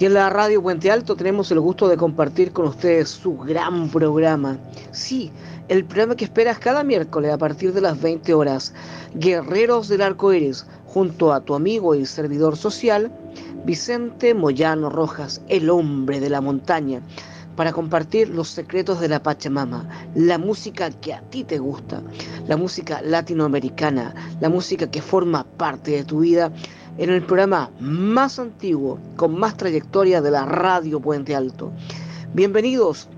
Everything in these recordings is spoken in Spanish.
Y en la radio Puente Alto tenemos el gusto de compartir con ustedes su gran programa. Sí, el programa que esperas cada miércoles a partir de las 20 horas. Guerreros del Arco Iris, junto a tu amigo y servidor social, Vicente Moyano Rojas, el hombre de la montaña, para compartir los secretos de la Pachamama, la música que a ti te gusta, la música latinoamericana, la música que forma parte de tu vida en el programa más antiguo, con más trayectoria de la radio Puente Alto. Bienvenidos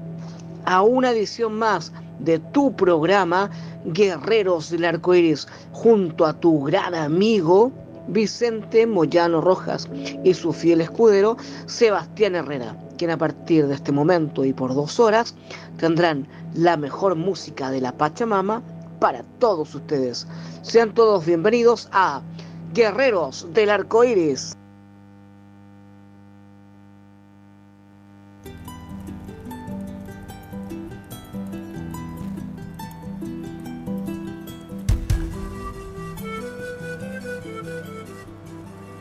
a una edición más de tu programa Guerreros del Arco Iris, junto a tu gran amigo Vicente Moyano Rojas y su fiel escudero Sebastián Herrera, quien a partir de este momento y por dos horas tendrán la mejor música de la Pachamama para todos ustedes. Sean todos bienvenidos a Guerreros del Arco Iris.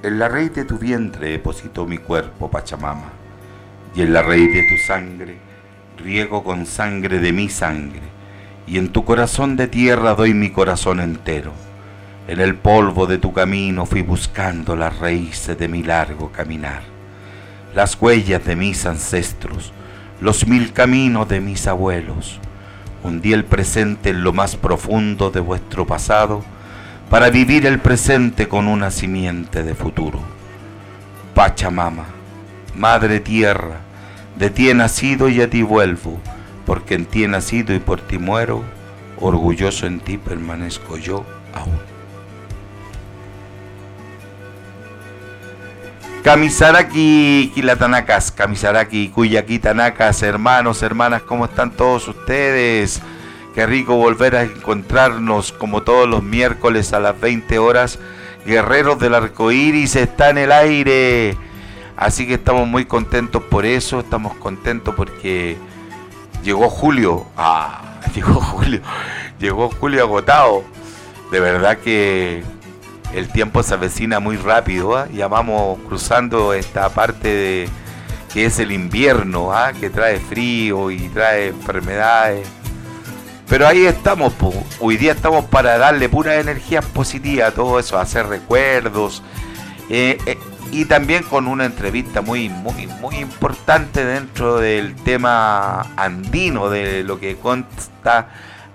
En la raíz de tu vientre depositó mi cuerpo, Pachamama, y en la raíz de tu sangre riego con sangre de mi sangre, y en tu corazón de tierra doy mi corazón entero en el polvo de tu camino fui buscando las raíces de mi largo caminar, las huellas de mis ancestros, los mil caminos de mis abuelos. Hundí el presente en lo más profundo de vuestro pasado para vivir el presente con una simiente de futuro. Pachamama, Madre Tierra, de ti he nacido y a ti vuelvo, porque en ti he nacido y por ti muero, orgulloso en ti permanezco yo aún. Kamisaraki Kilatanakas, Kamisaraki Kuyaki Tanakas, hermanos, hermanas, ¿cómo están todos ustedes? Qué rico volver a encontrarnos como todos los miércoles a las 20 horas. Guerreros del Arco Iris está en el aire. Así que estamos muy contentos por eso, estamos contentos porque llegó Julio. Ah, llegó Julio. Llegó Julio agotado. De verdad que el tiempo se avecina muy rápido, ¿ah? ya vamos cruzando esta parte de que es el invierno, ¿ah? que trae frío y trae enfermedades. Pero ahí estamos, hoy día estamos para darle pura energía positiva a todo eso, hacer recuerdos. Eh, eh, y también con una entrevista muy, muy, muy importante dentro del tema andino, de lo que consta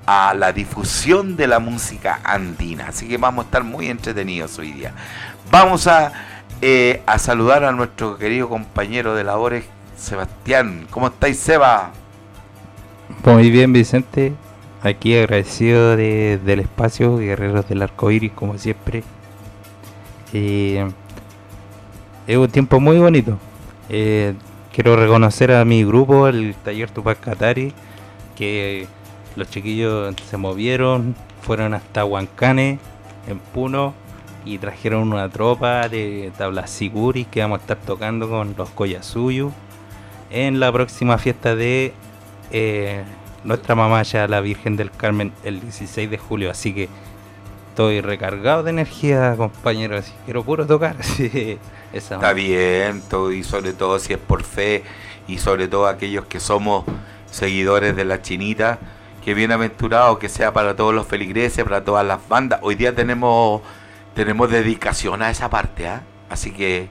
a la difusión de la música andina. Así que vamos a estar muy entretenidos hoy día. Vamos a, eh, a saludar a nuestro querido compañero de labores, Sebastián. ¿Cómo estáis, Seba? Muy bien, Vicente. Aquí agradecido del espacio, Guerreros del Arco Iris, como siempre. Eh, es un tiempo muy bonito. Eh, quiero reconocer a mi grupo, el Taller Tupac Katari, que los chiquillos se movieron, fueron hasta Huancane, en Puno, y trajeron una tropa de tablas Siguri que vamos a estar tocando con los Koyasuyu en la próxima fiesta de eh, nuestra mamá ya la Virgen del Carmen el 16 de julio. Así que estoy recargado de energía, compañeros. Quiero puro tocar. Está bien, todo, y sobre todo si es por fe, y sobre todo aquellos que somos seguidores de la chinita que bienaventurado que sea para todos los feligreses, para todas las bandas. Hoy día tenemos, tenemos dedicación a esa parte, ¿ah? así que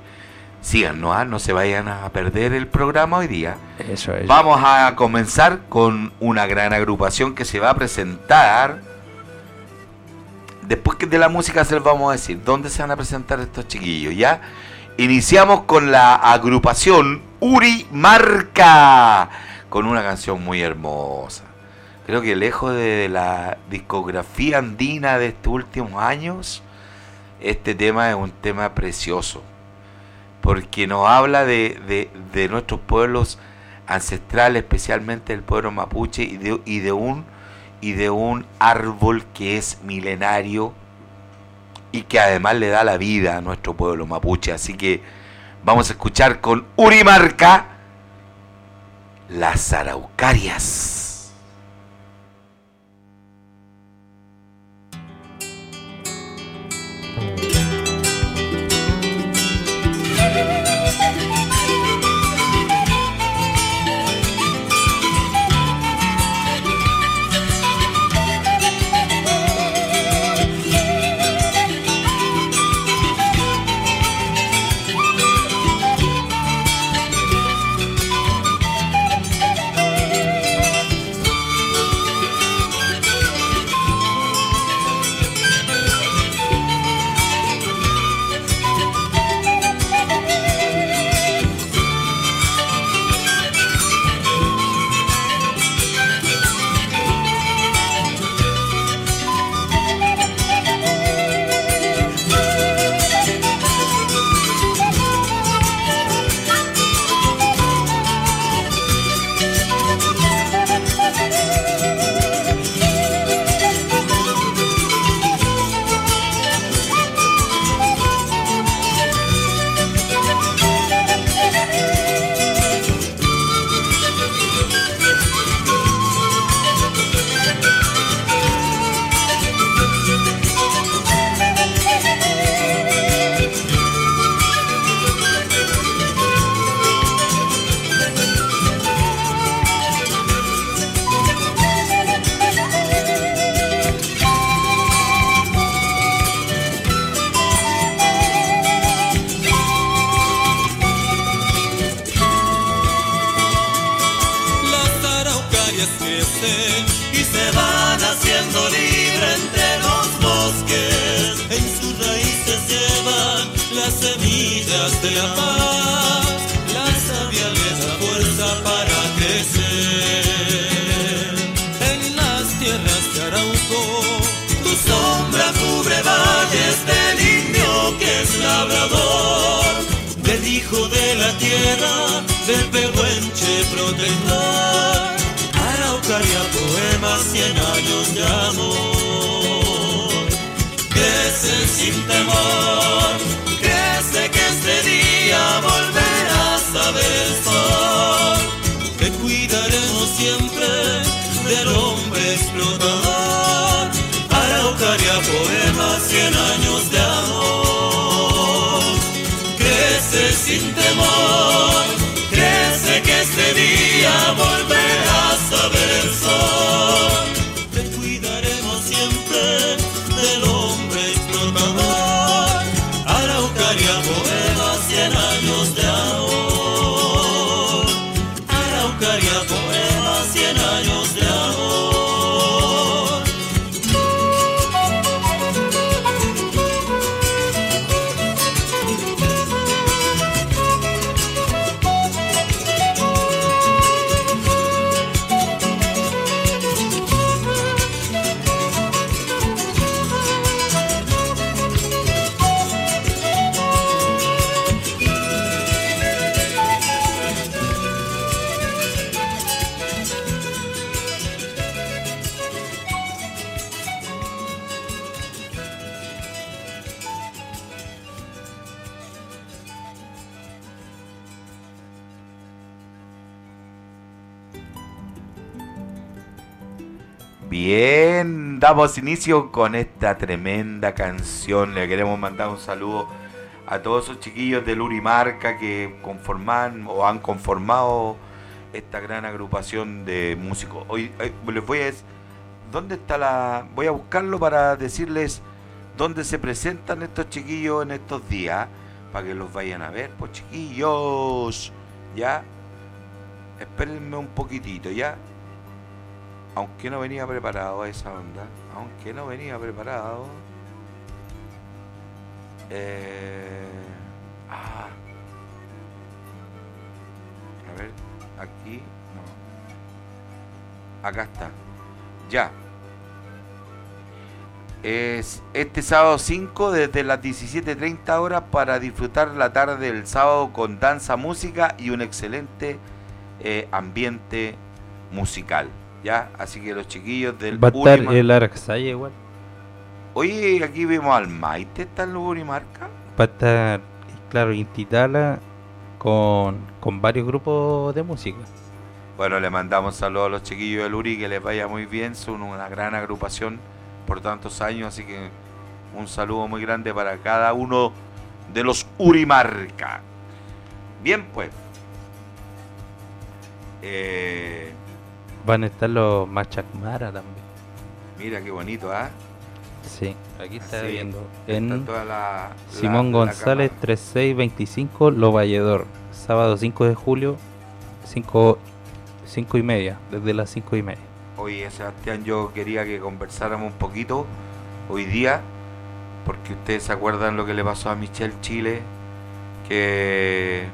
síganos, ¿ah? no se vayan a perder el programa hoy día. Eso es. Vamos a comenzar con una gran agrupación que se va a presentar. Después de la música se les vamos a decir dónde se van a presentar estos chiquillos, ¿ya? Iniciamos con la agrupación Uri Marca, con una canción muy hermosa creo que lejos de la discografía andina de estos últimos años, este tema es un tema precioso, porque nos habla de, nuestros pueblos ancestrales, especialmente el pueblo mapuche, y de, y de, un, y de un árbol que es milenario y que además le da la vida a nuestro pueblo mapuche. Así que vamos a escuchar con Urimarca las araucarias. Damos inicio con esta tremenda canción. Le queremos mandar un saludo a todos esos chiquillos del Urimarca que conforman o han conformado esta gran agrupación de músicos. Hoy eh, les voy a decir, ¿dónde está la...? Voy a buscarlo para decirles dónde se presentan estos chiquillos en estos días, para que los vayan a ver, pues chiquillos, ¿ya? Espérenme un poquitito, ¿ya? Aunque no venía preparado a esa onda, aunque no venía preparado. Eh, ah, a ver, aquí, no. Acá está. Ya. Es este sábado 5 desde las 17.30 horas para disfrutar la tarde del sábado con danza, música y un excelente eh, ambiente musical. ¿Ya? Así que los chiquillos del Va a estar el Araxaya igual. Oye, aquí vimos al Maite, ¿está en los Urimarca? Va a estar, claro, Intitala con, con varios grupos de música. Bueno, le mandamos saludos a los chiquillos del Uri, que les vaya muy bien, son una gran agrupación por tantos años, así que un saludo muy grande para cada uno de los Urimarca. Bien, pues. Eh, Van a estar los Machacmara también. mira qué bonito, ¿ah? Sí, aquí está viendo. Está En toda la- Simón la- la González cama. 3625 Lo Valledor. Sábado 5 de julio, 5, 5 y media, desde las 5 y media. Oye, Sebastián, yo quería que conversáramos un poquito hoy día, porque ustedes se acuerdan lo que le pasó a Michelle Chile, que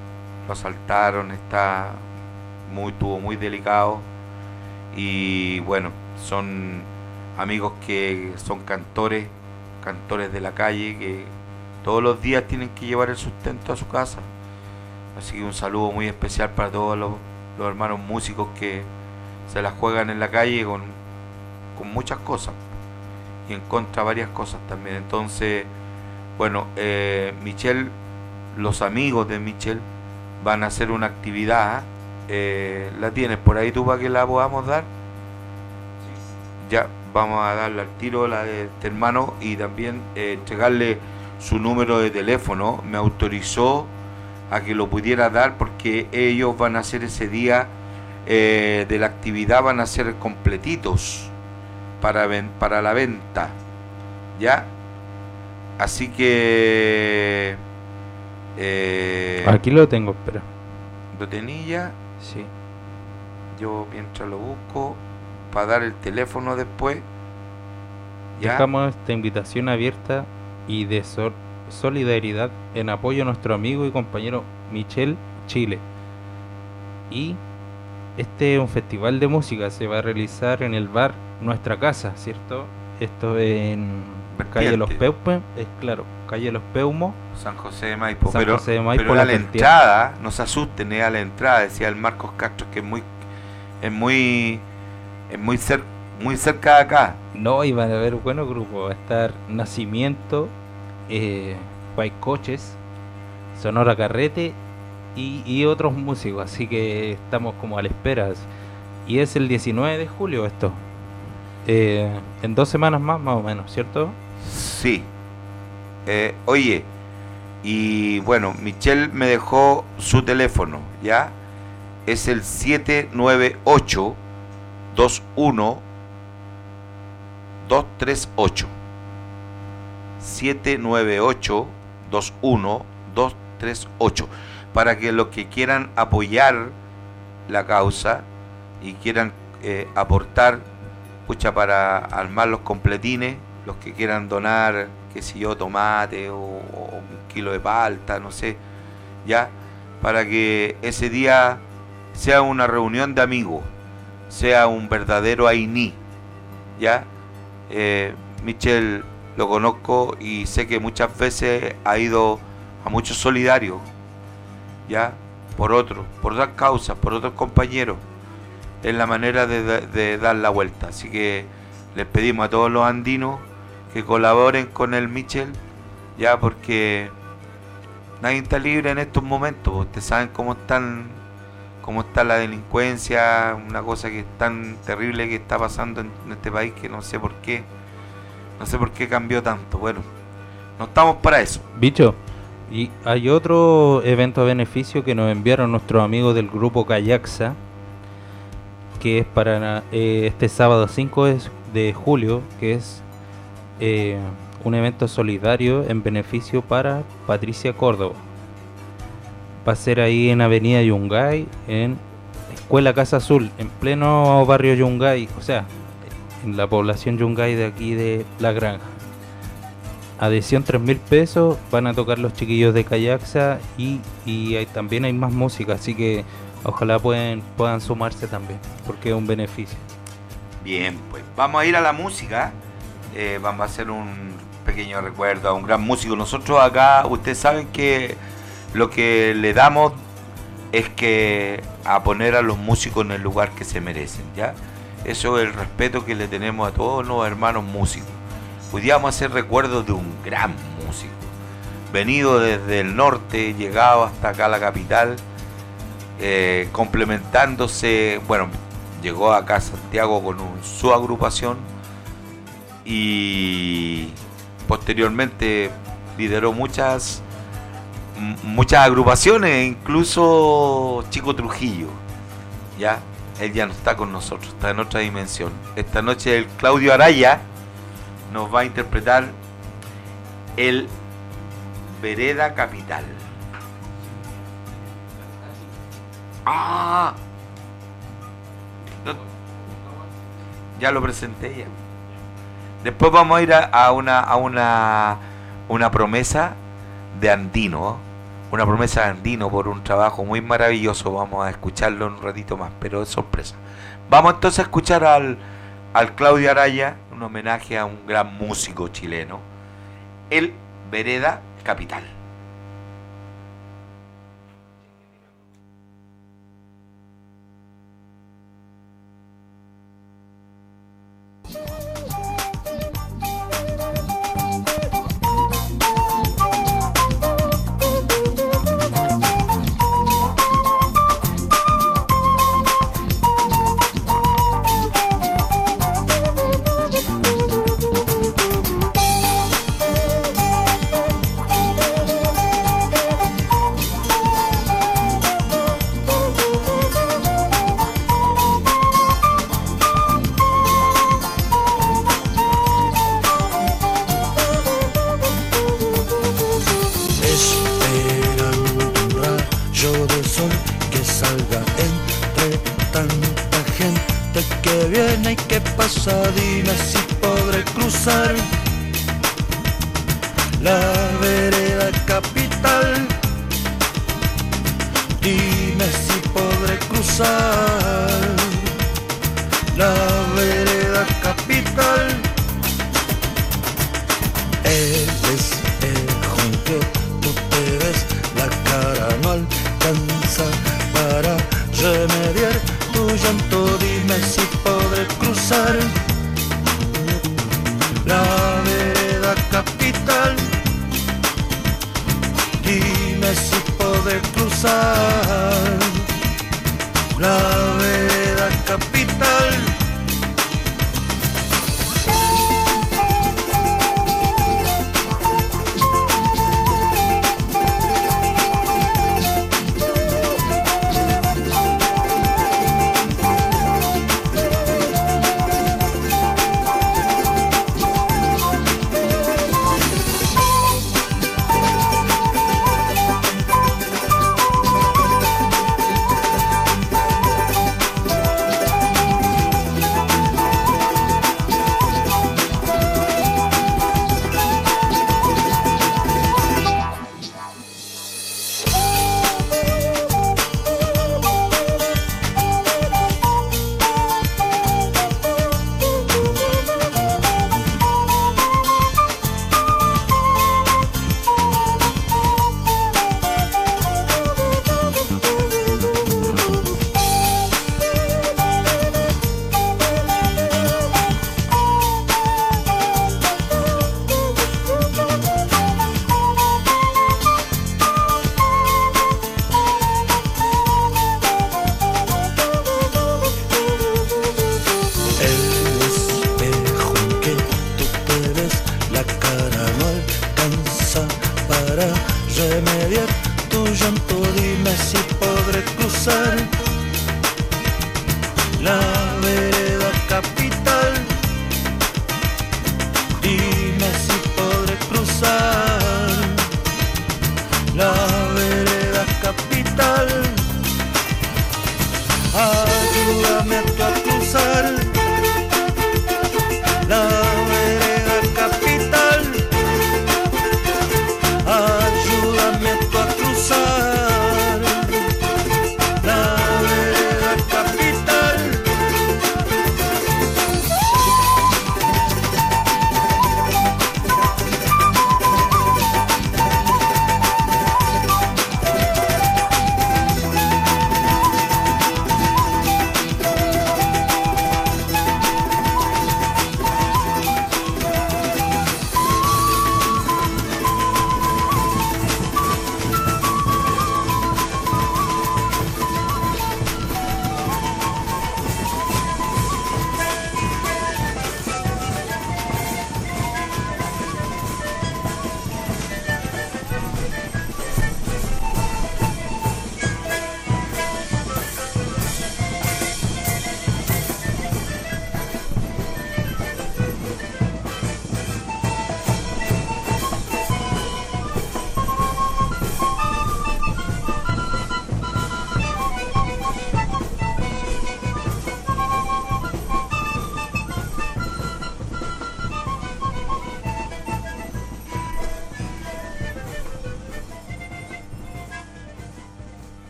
lo asaltaron, está muy, tuvo muy delicado, y bueno, son amigos que son cantores, cantores de la calle, que todos los días tienen que llevar el sustento a su casa. Así que un saludo muy especial para todos los, los hermanos músicos que se la juegan en la calle con, con muchas cosas y en contra varias cosas también. Entonces, bueno, eh, Michelle, los amigos de Michelle van a hacer una actividad. Eh, ¿La tienes por ahí tú para que la podamos dar? Ya, vamos a darle al tiro la de este hermano y también eh, entregarle su número de teléfono. Me autorizó a que lo pudiera dar porque ellos van a hacer ese día eh, de la actividad van a ser completitos para, ven- para la venta. ¿Ya? Así que... Eh, Aquí lo tengo, espera. lo tenía, Sí. yo mientras lo busco para dar el teléfono después. ¿Ya? Dejamos esta invitación abierta y de solidaridad en apoyo a nuestro amigo y compañero Michel Chile. Y este es un festival de música, se va a realizar en el bar Nuestra Casa, ¿cierto? Esto en calle Los Peumos, es claro, calle Los Peumos. San José de Maipo. San pero José de Maipo, pero la a la Cuestión. entrada, no se asusten, es a la entrada, decía el Marcos Castro, que es muy, es muy, es muy, cer- muy cerca de acá. No, y van a haber buenos grupos. Va a estar Nacimiento, eh, Coches, Sonora Carrete y, y otros músicos. Así que estamos como a la espera. Y es el 19 de julio esto. Eh, en dos semanas más, más o menos, ¿cierto? Sí. Eh, oye, y bueno, Michelle me dejó su teléfono, ¿ya? Es el 798 21 238. 798 21 238. Para que los que quieran apoyar la causa y quieran eh, aportar, pucha, para armar los completines, los que quieran donar, qué sé yo, tomate o, un kilo de palta, no sé, ya, para que ese día sea una reunión de amigos, sea un verdadero Aini, ya. Eh, Michel lo conozco y sé que muchas veces ha ido a muchos solidarios, ya, por otros, por otras causas, por otros compañeros. Es la manera de, da- de dar la vuelta. Así que les pedimos a todos los andinos que colaboren con el Michel, ya porque nadie está libre en estos momentos. Ustedes saben cómo están, cómo está la delincuencia, una cosa que es tan terrible que está pasando en, en este país que no sé por qué, no sé por qué cambió tanto. Bueno, no estamos para eso. Bicho, y hay otro evento a beneficio que nos enviaron nuestros amigos del grupo Kayaxa, que es para eh, este sábado 5 de, julio, que es eh, un evento solidario en beneficio para Patricia Córdoba. Va a ser ahí en Avenida Yungay, en Escuela Casa Azul, en pleno barrio Yungay, o sea, en la población Yungay de aquí de La Granja. Adhesión 3 mil pesos, van a tocar los chiquillos de Kayaxa y, y también hay más música, así que ojalá pueden, puedan sumarse también, porque es un beneficio. Bien, pues vamos a ir a la música. Eh, vamos a hacer un pequeño recuerdo a un gran músico. Nosotros acá, ustedes saben que lo que le damos es que a poner a los músicos en el lugar que se merecen, ¿ya? Eso es el respeto que le tenemos a todos los hermanos músicos. Hoy hacer recuerdos de un gran músico, venido desde el norte, llegado hasta acá a la capital, eh, complementándose, bueno, llegó acá a Santiago con su agrupación y posteriormente lideró muchas muchas agrupaciones, incluso Chico Trujillo. Ya, él ya no está con nosotros, está en otra dimensión. Esta noche el Claudio Araya nos va a interpretar el Vereda Capital. Ah, ya lo presenté ya. Después vamos a ir a, una a una una promesa de Andino, una promesa de Andino por un trabajo muy maravilloso. Vamos a escucharlo un ratito más, pero es sorpresa. Vamos entonces a escuchar al al Claudio Araya, un homenaje a un gran músico chileno, el Vereda Capital.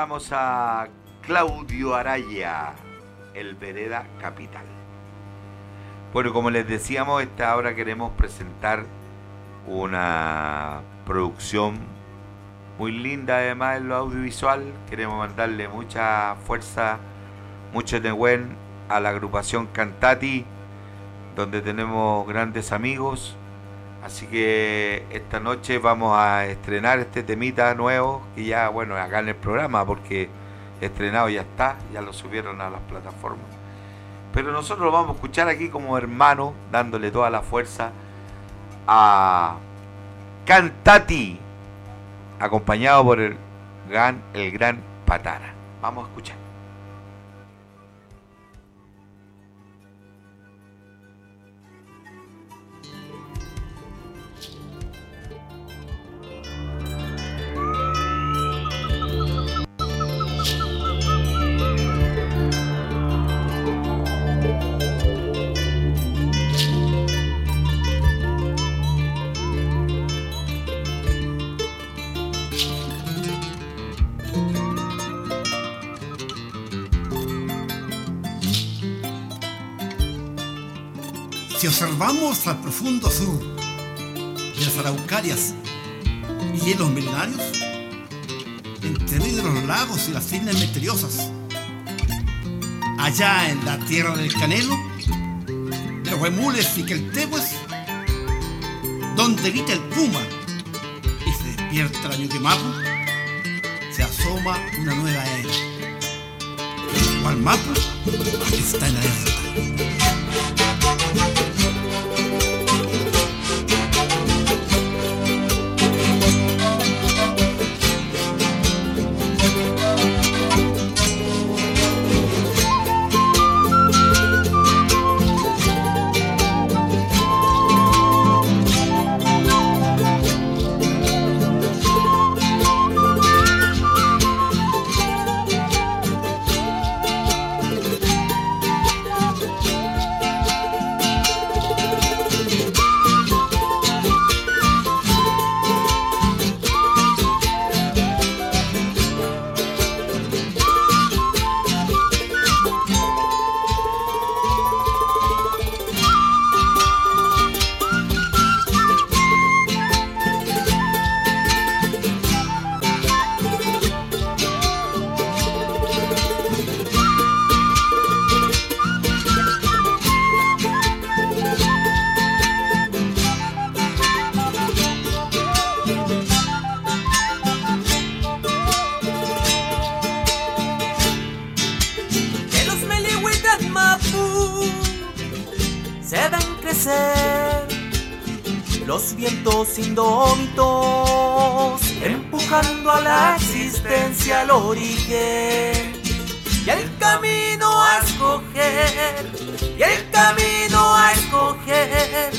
Escuchamos a Claudio Araya, el Vereda Capital. Bueno, como les decíamos, esta hora queremos presentar una producción muy linda además en lo audiovisual. Queremos mandarle mucha fuerza, mucho buen a la agrupación Cantati, donde tenemos grandes amigos. Así que esta noche vamos a estrenar este temita nuevo, que ya, bueno, acá en el programa, porque estrenado ya está, ya lo subieron a las plataformas. Pero nosotros lo vamos a escuchar aquí como hermano, dándole toda la fuerza a Cantati, acompañado por el gran, el gran Patara. Vamos a escuchar. Observamos al profundo sur de las araucarias y hielos milenarios, entre medio de los lagos y las islas misteriosas, allá en la tierra del Canelo, de los huemules y queltehues, donde grita el puma y se despierta la Ñuquemapu, se asoma una nueva era. Gualmapu está en alerta. Existencia al origen y el camino a escoger y el camino a escoger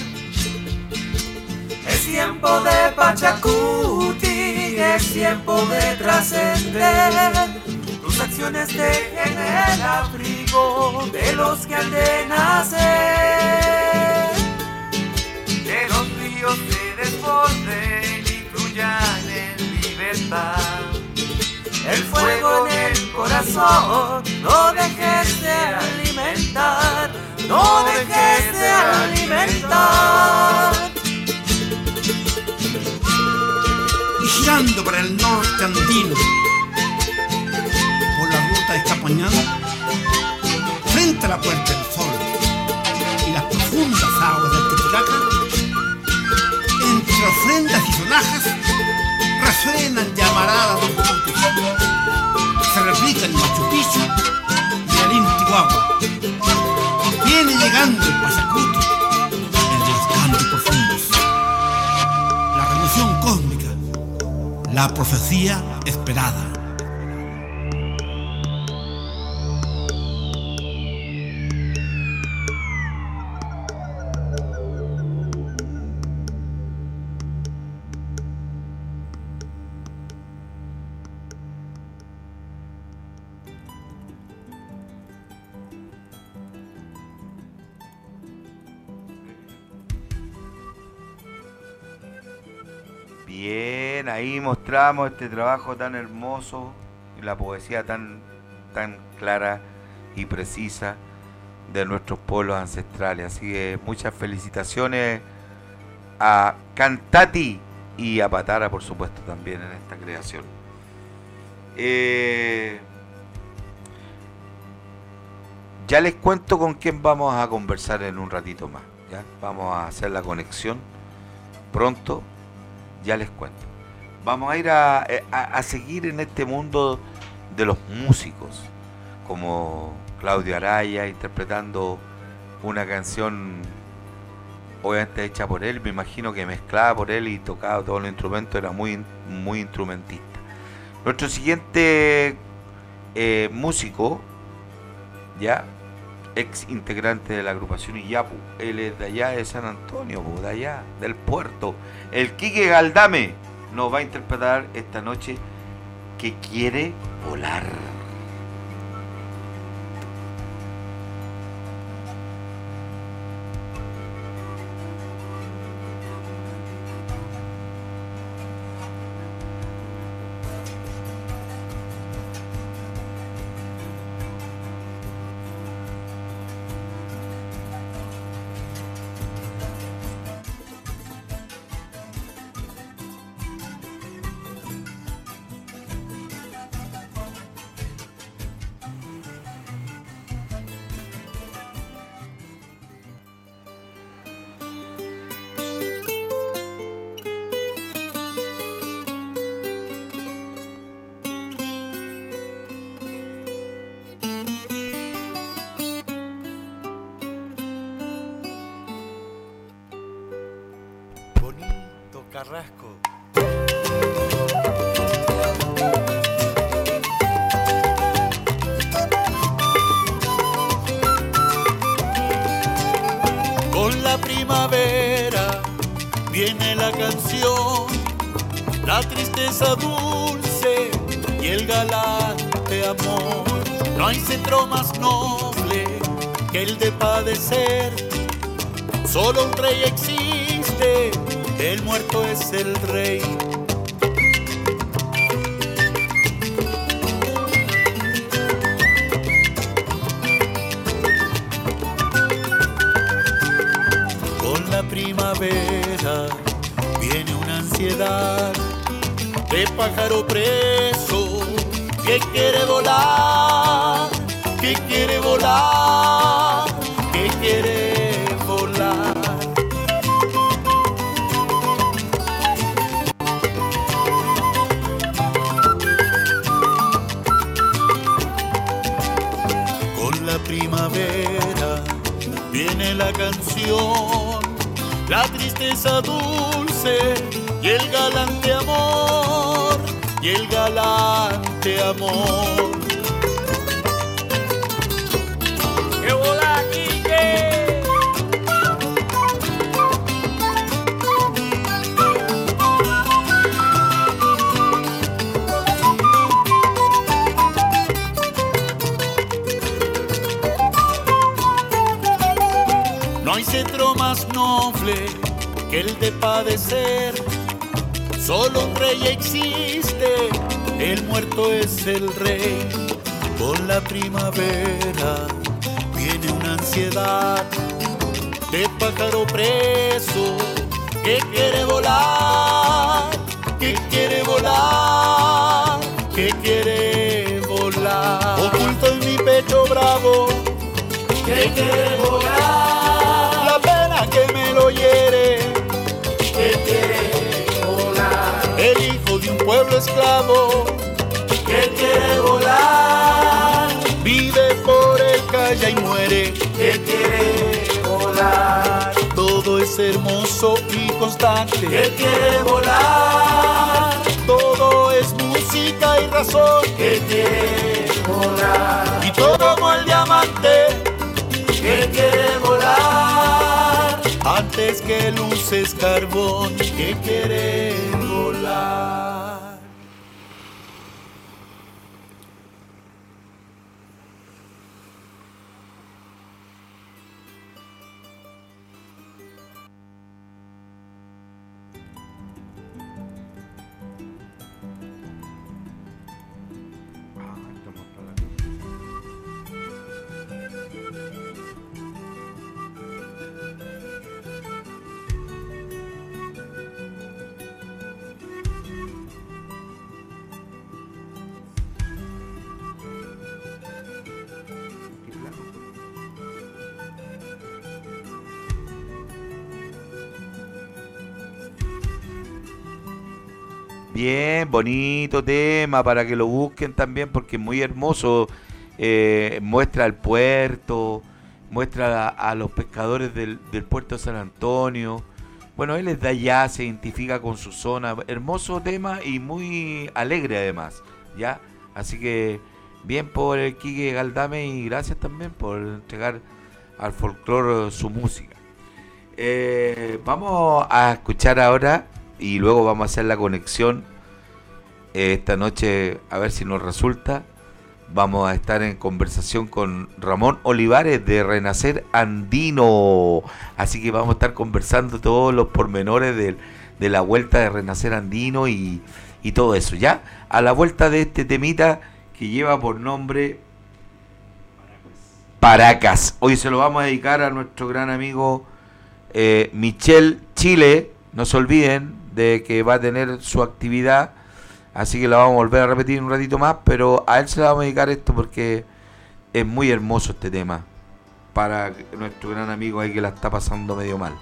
es tiempo de Pachacuti es tiempo de trascender tus acciones dejen el abrigo de los que han de nacer. Que los ríos se desborden y fluyan en libertad. El fuego en el corazón, no dejes de alimentar, no dejes de alimentar. y girando para el norte andino por la ruta de Escapañán frente a la Puerta del Sol y las profundas aguas del Titicaca entre ofrendas y sonajas resuenan llamaradas de frutos se replican en Machu Picchu y el Intihuahua viene llegando el Pachacuti el de los cantos profundos. La revolución cósmica la profecía esperada. Ahí mostramos este trabajo tan hermoso la poesía tan, tan clara y precisa de nuestros pueblos ancestrales. Así que muchas felicitaciones a Cantati y a Patara, por supuesto, también en esta creación. Eh, ya les cuento con quién vamos a conversar en un ratito más. Vamos a hacer la conexión pronto ya les cuento. Vamos a ir a, a- seguir en este mundo de los músicos, como Claudio Araya interpretando una canción obviamente hecha por él, me imagino que mezclada por él y tocado todos los instrumentos, era muy, muy instrumentista. Nuestro siguiente eh, músico, ya, ex integrante de la agrupación Iyapu, él es de allá de San Antonio, de allá, del puerto. El Quique Galdame nos va a interpretar esta noche que quiere volar. El galante amor. No hay centro más noble que el de padecer. Solo un rey existe, el muerto es el rey. Con la primavera viene una ansiedad de pájaro preso que quiere volar, que quiere volar, que quiere volar. Con la primavera viene la canción, la tristeza dulce y el galante amor, y el galante amor. ¡Qué bola, Quique! No hay centro más noble que el de padecer. Solo un rey existe, el muerto es el rey. Con la primavera viene una ansiedad de pájaro preso que quiere volar, que quiere volar, que quiere volar. Oculto en mi pecho bravo que quiere volar. La pena que me lo hiere, que quiere volar. El hijo de un pueblo esclavo, y muere, que quiere volar. Todo es hermoso y constante, que quiere volar. Todo es música y razón, que quiere volar. Y todo como el diamante que quiere volar antes que luces carbón que quiere volar. Bonito tema para que lo busquen también porque es muy hermoso. eh, muestra el puerto, muestra a, los pescadores del, puerto de San Antonio. Bueno, él es de allá, se identifica con su zona. Hermoso tema y muy alegre además. ¿Ya? Así que bien por el Quique Galdame y gracias también por entregar al folclore su música. Eh, vamos a escuchar ahora y luego vamos a hacer la conexión esta noche a ver si nos resulta. Vamos a estar en conversación con Ramón Olivares de Renacer Andino. Así que vamos a estar conversando todos los pormenores de, la vuelta de Renacer Andino y, y todo eso. ¿Ya? A la vuelta de este temita que lleva por nombre Paracas. Hoy se lo vamos a dedicar a nuestro gran amigo eh, Michel Chile. No se olviden de que va a tener su actividad. Así que la vamos a volver a repetir un ratito más. Pero a él se le vamos a dedicar esto porque es muy hermoso este tema. Para nuestro gran amigo ahí que la está pasando medio mal.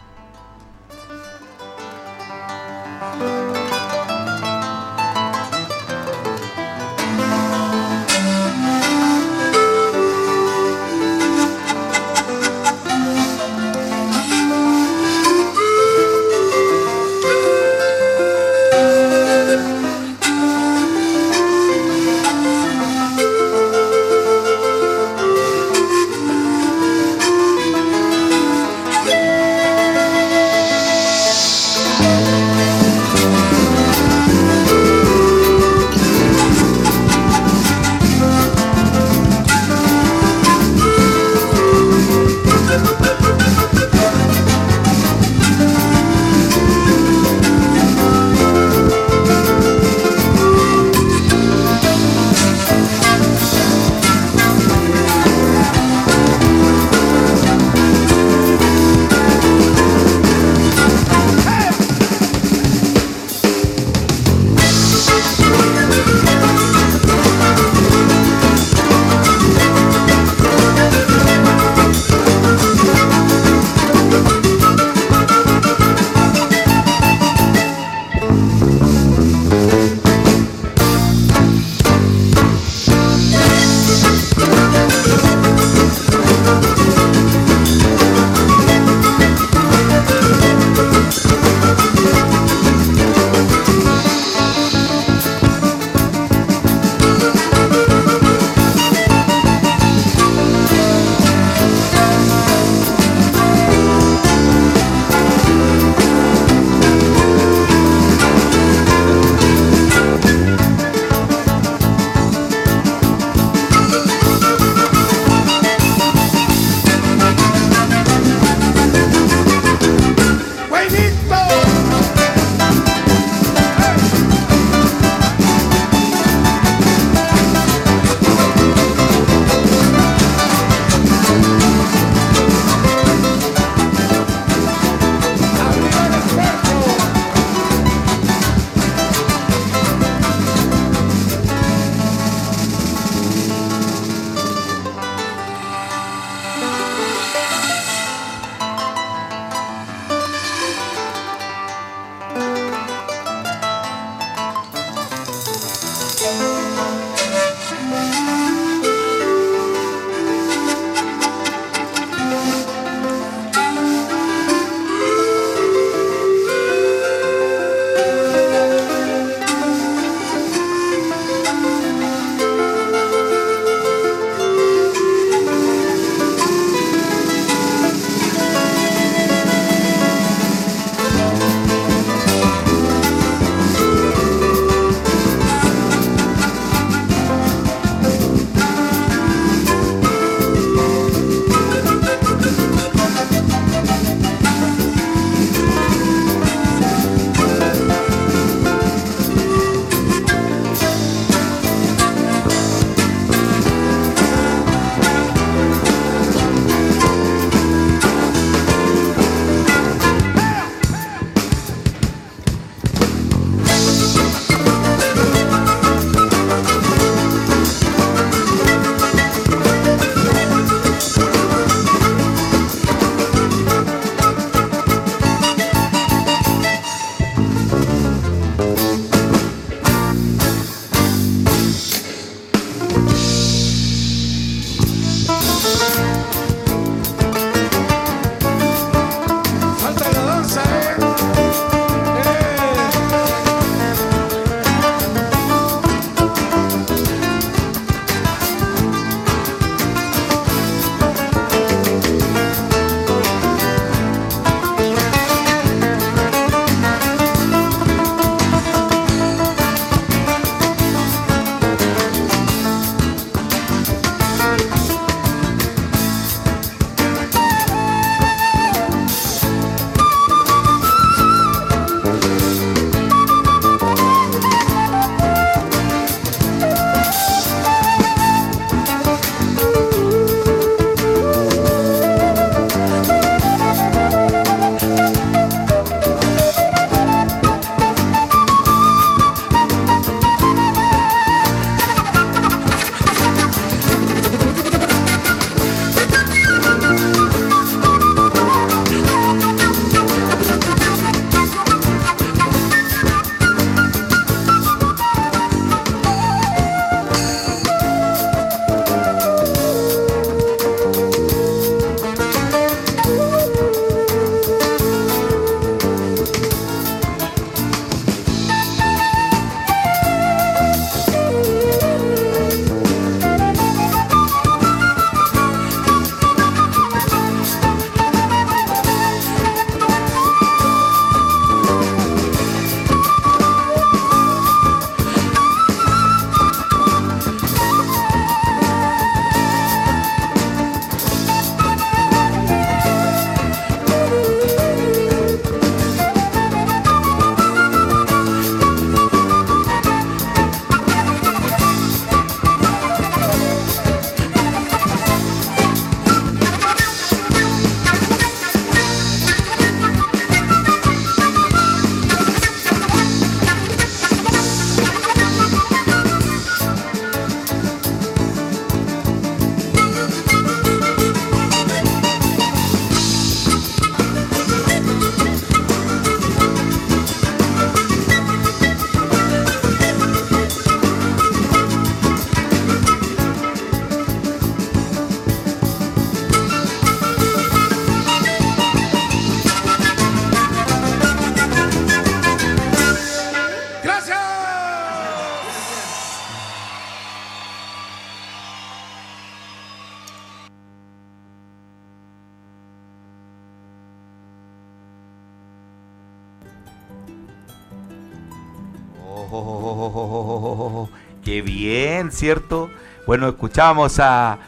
¿Cierto? Bueno, escuchamos a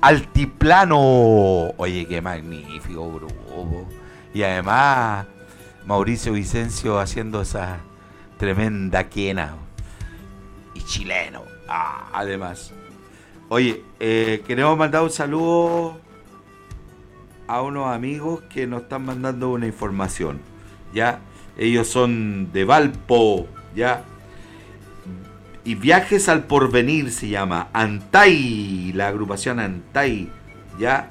Altiplano. Oye, qué magnífico grupo. Y además, Mauricio Vicencio haciendo esa tremenda quena. Y chileno, ah, además. Oye, eh, queremos mandar un saludo a unos amigos que nos están mandando una información. Ya, ellos son de Valpo, ya. Viajes al Porvenir se llama Antai, la agrupación Antai, ya.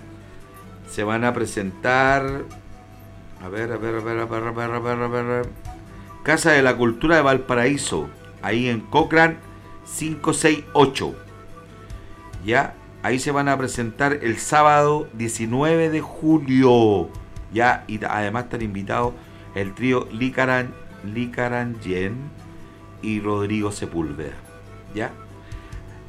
Se van a presentar. A ver, a ver, a ver, a ver, a ver, a ver, a ver. Casa de la Cultura de Valparaíso, ahí en Cochrane 568. Ya, ahí se van a presentar el sábado 19 de julio. Ya, y además están invitados el trío Licaran, Licaran Yen y Rodrigo Sepúlveda. Ya,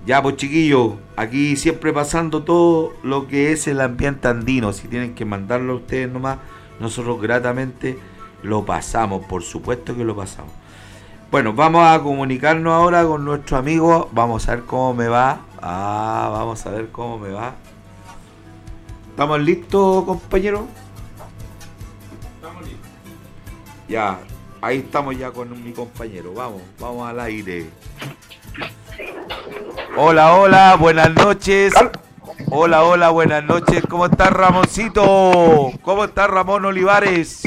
ya, pues chiquillos, aquí siempre pasando todo lo que es el ambiente andino. Si tienen que mandarlo a ustedes nomás, nosotros gratamente lo pasamos, por supuesto que lo pasamos. Bueno, vamos a comunicarnos ahora con nuestro amigo. Vamos a ver cómo me va. Ah, vamos a ver cómo me va. ¿Estamos listos, compañero? Estamos listos. Ya, ahí estamos ya con mi compañero. Vamos, vamos al aire. Hola, hola, buenas noches. Hola, hola, buenas noches. ¿Cómo estás, Ramoncito? ¿Cómo estás, Ramón Olivares?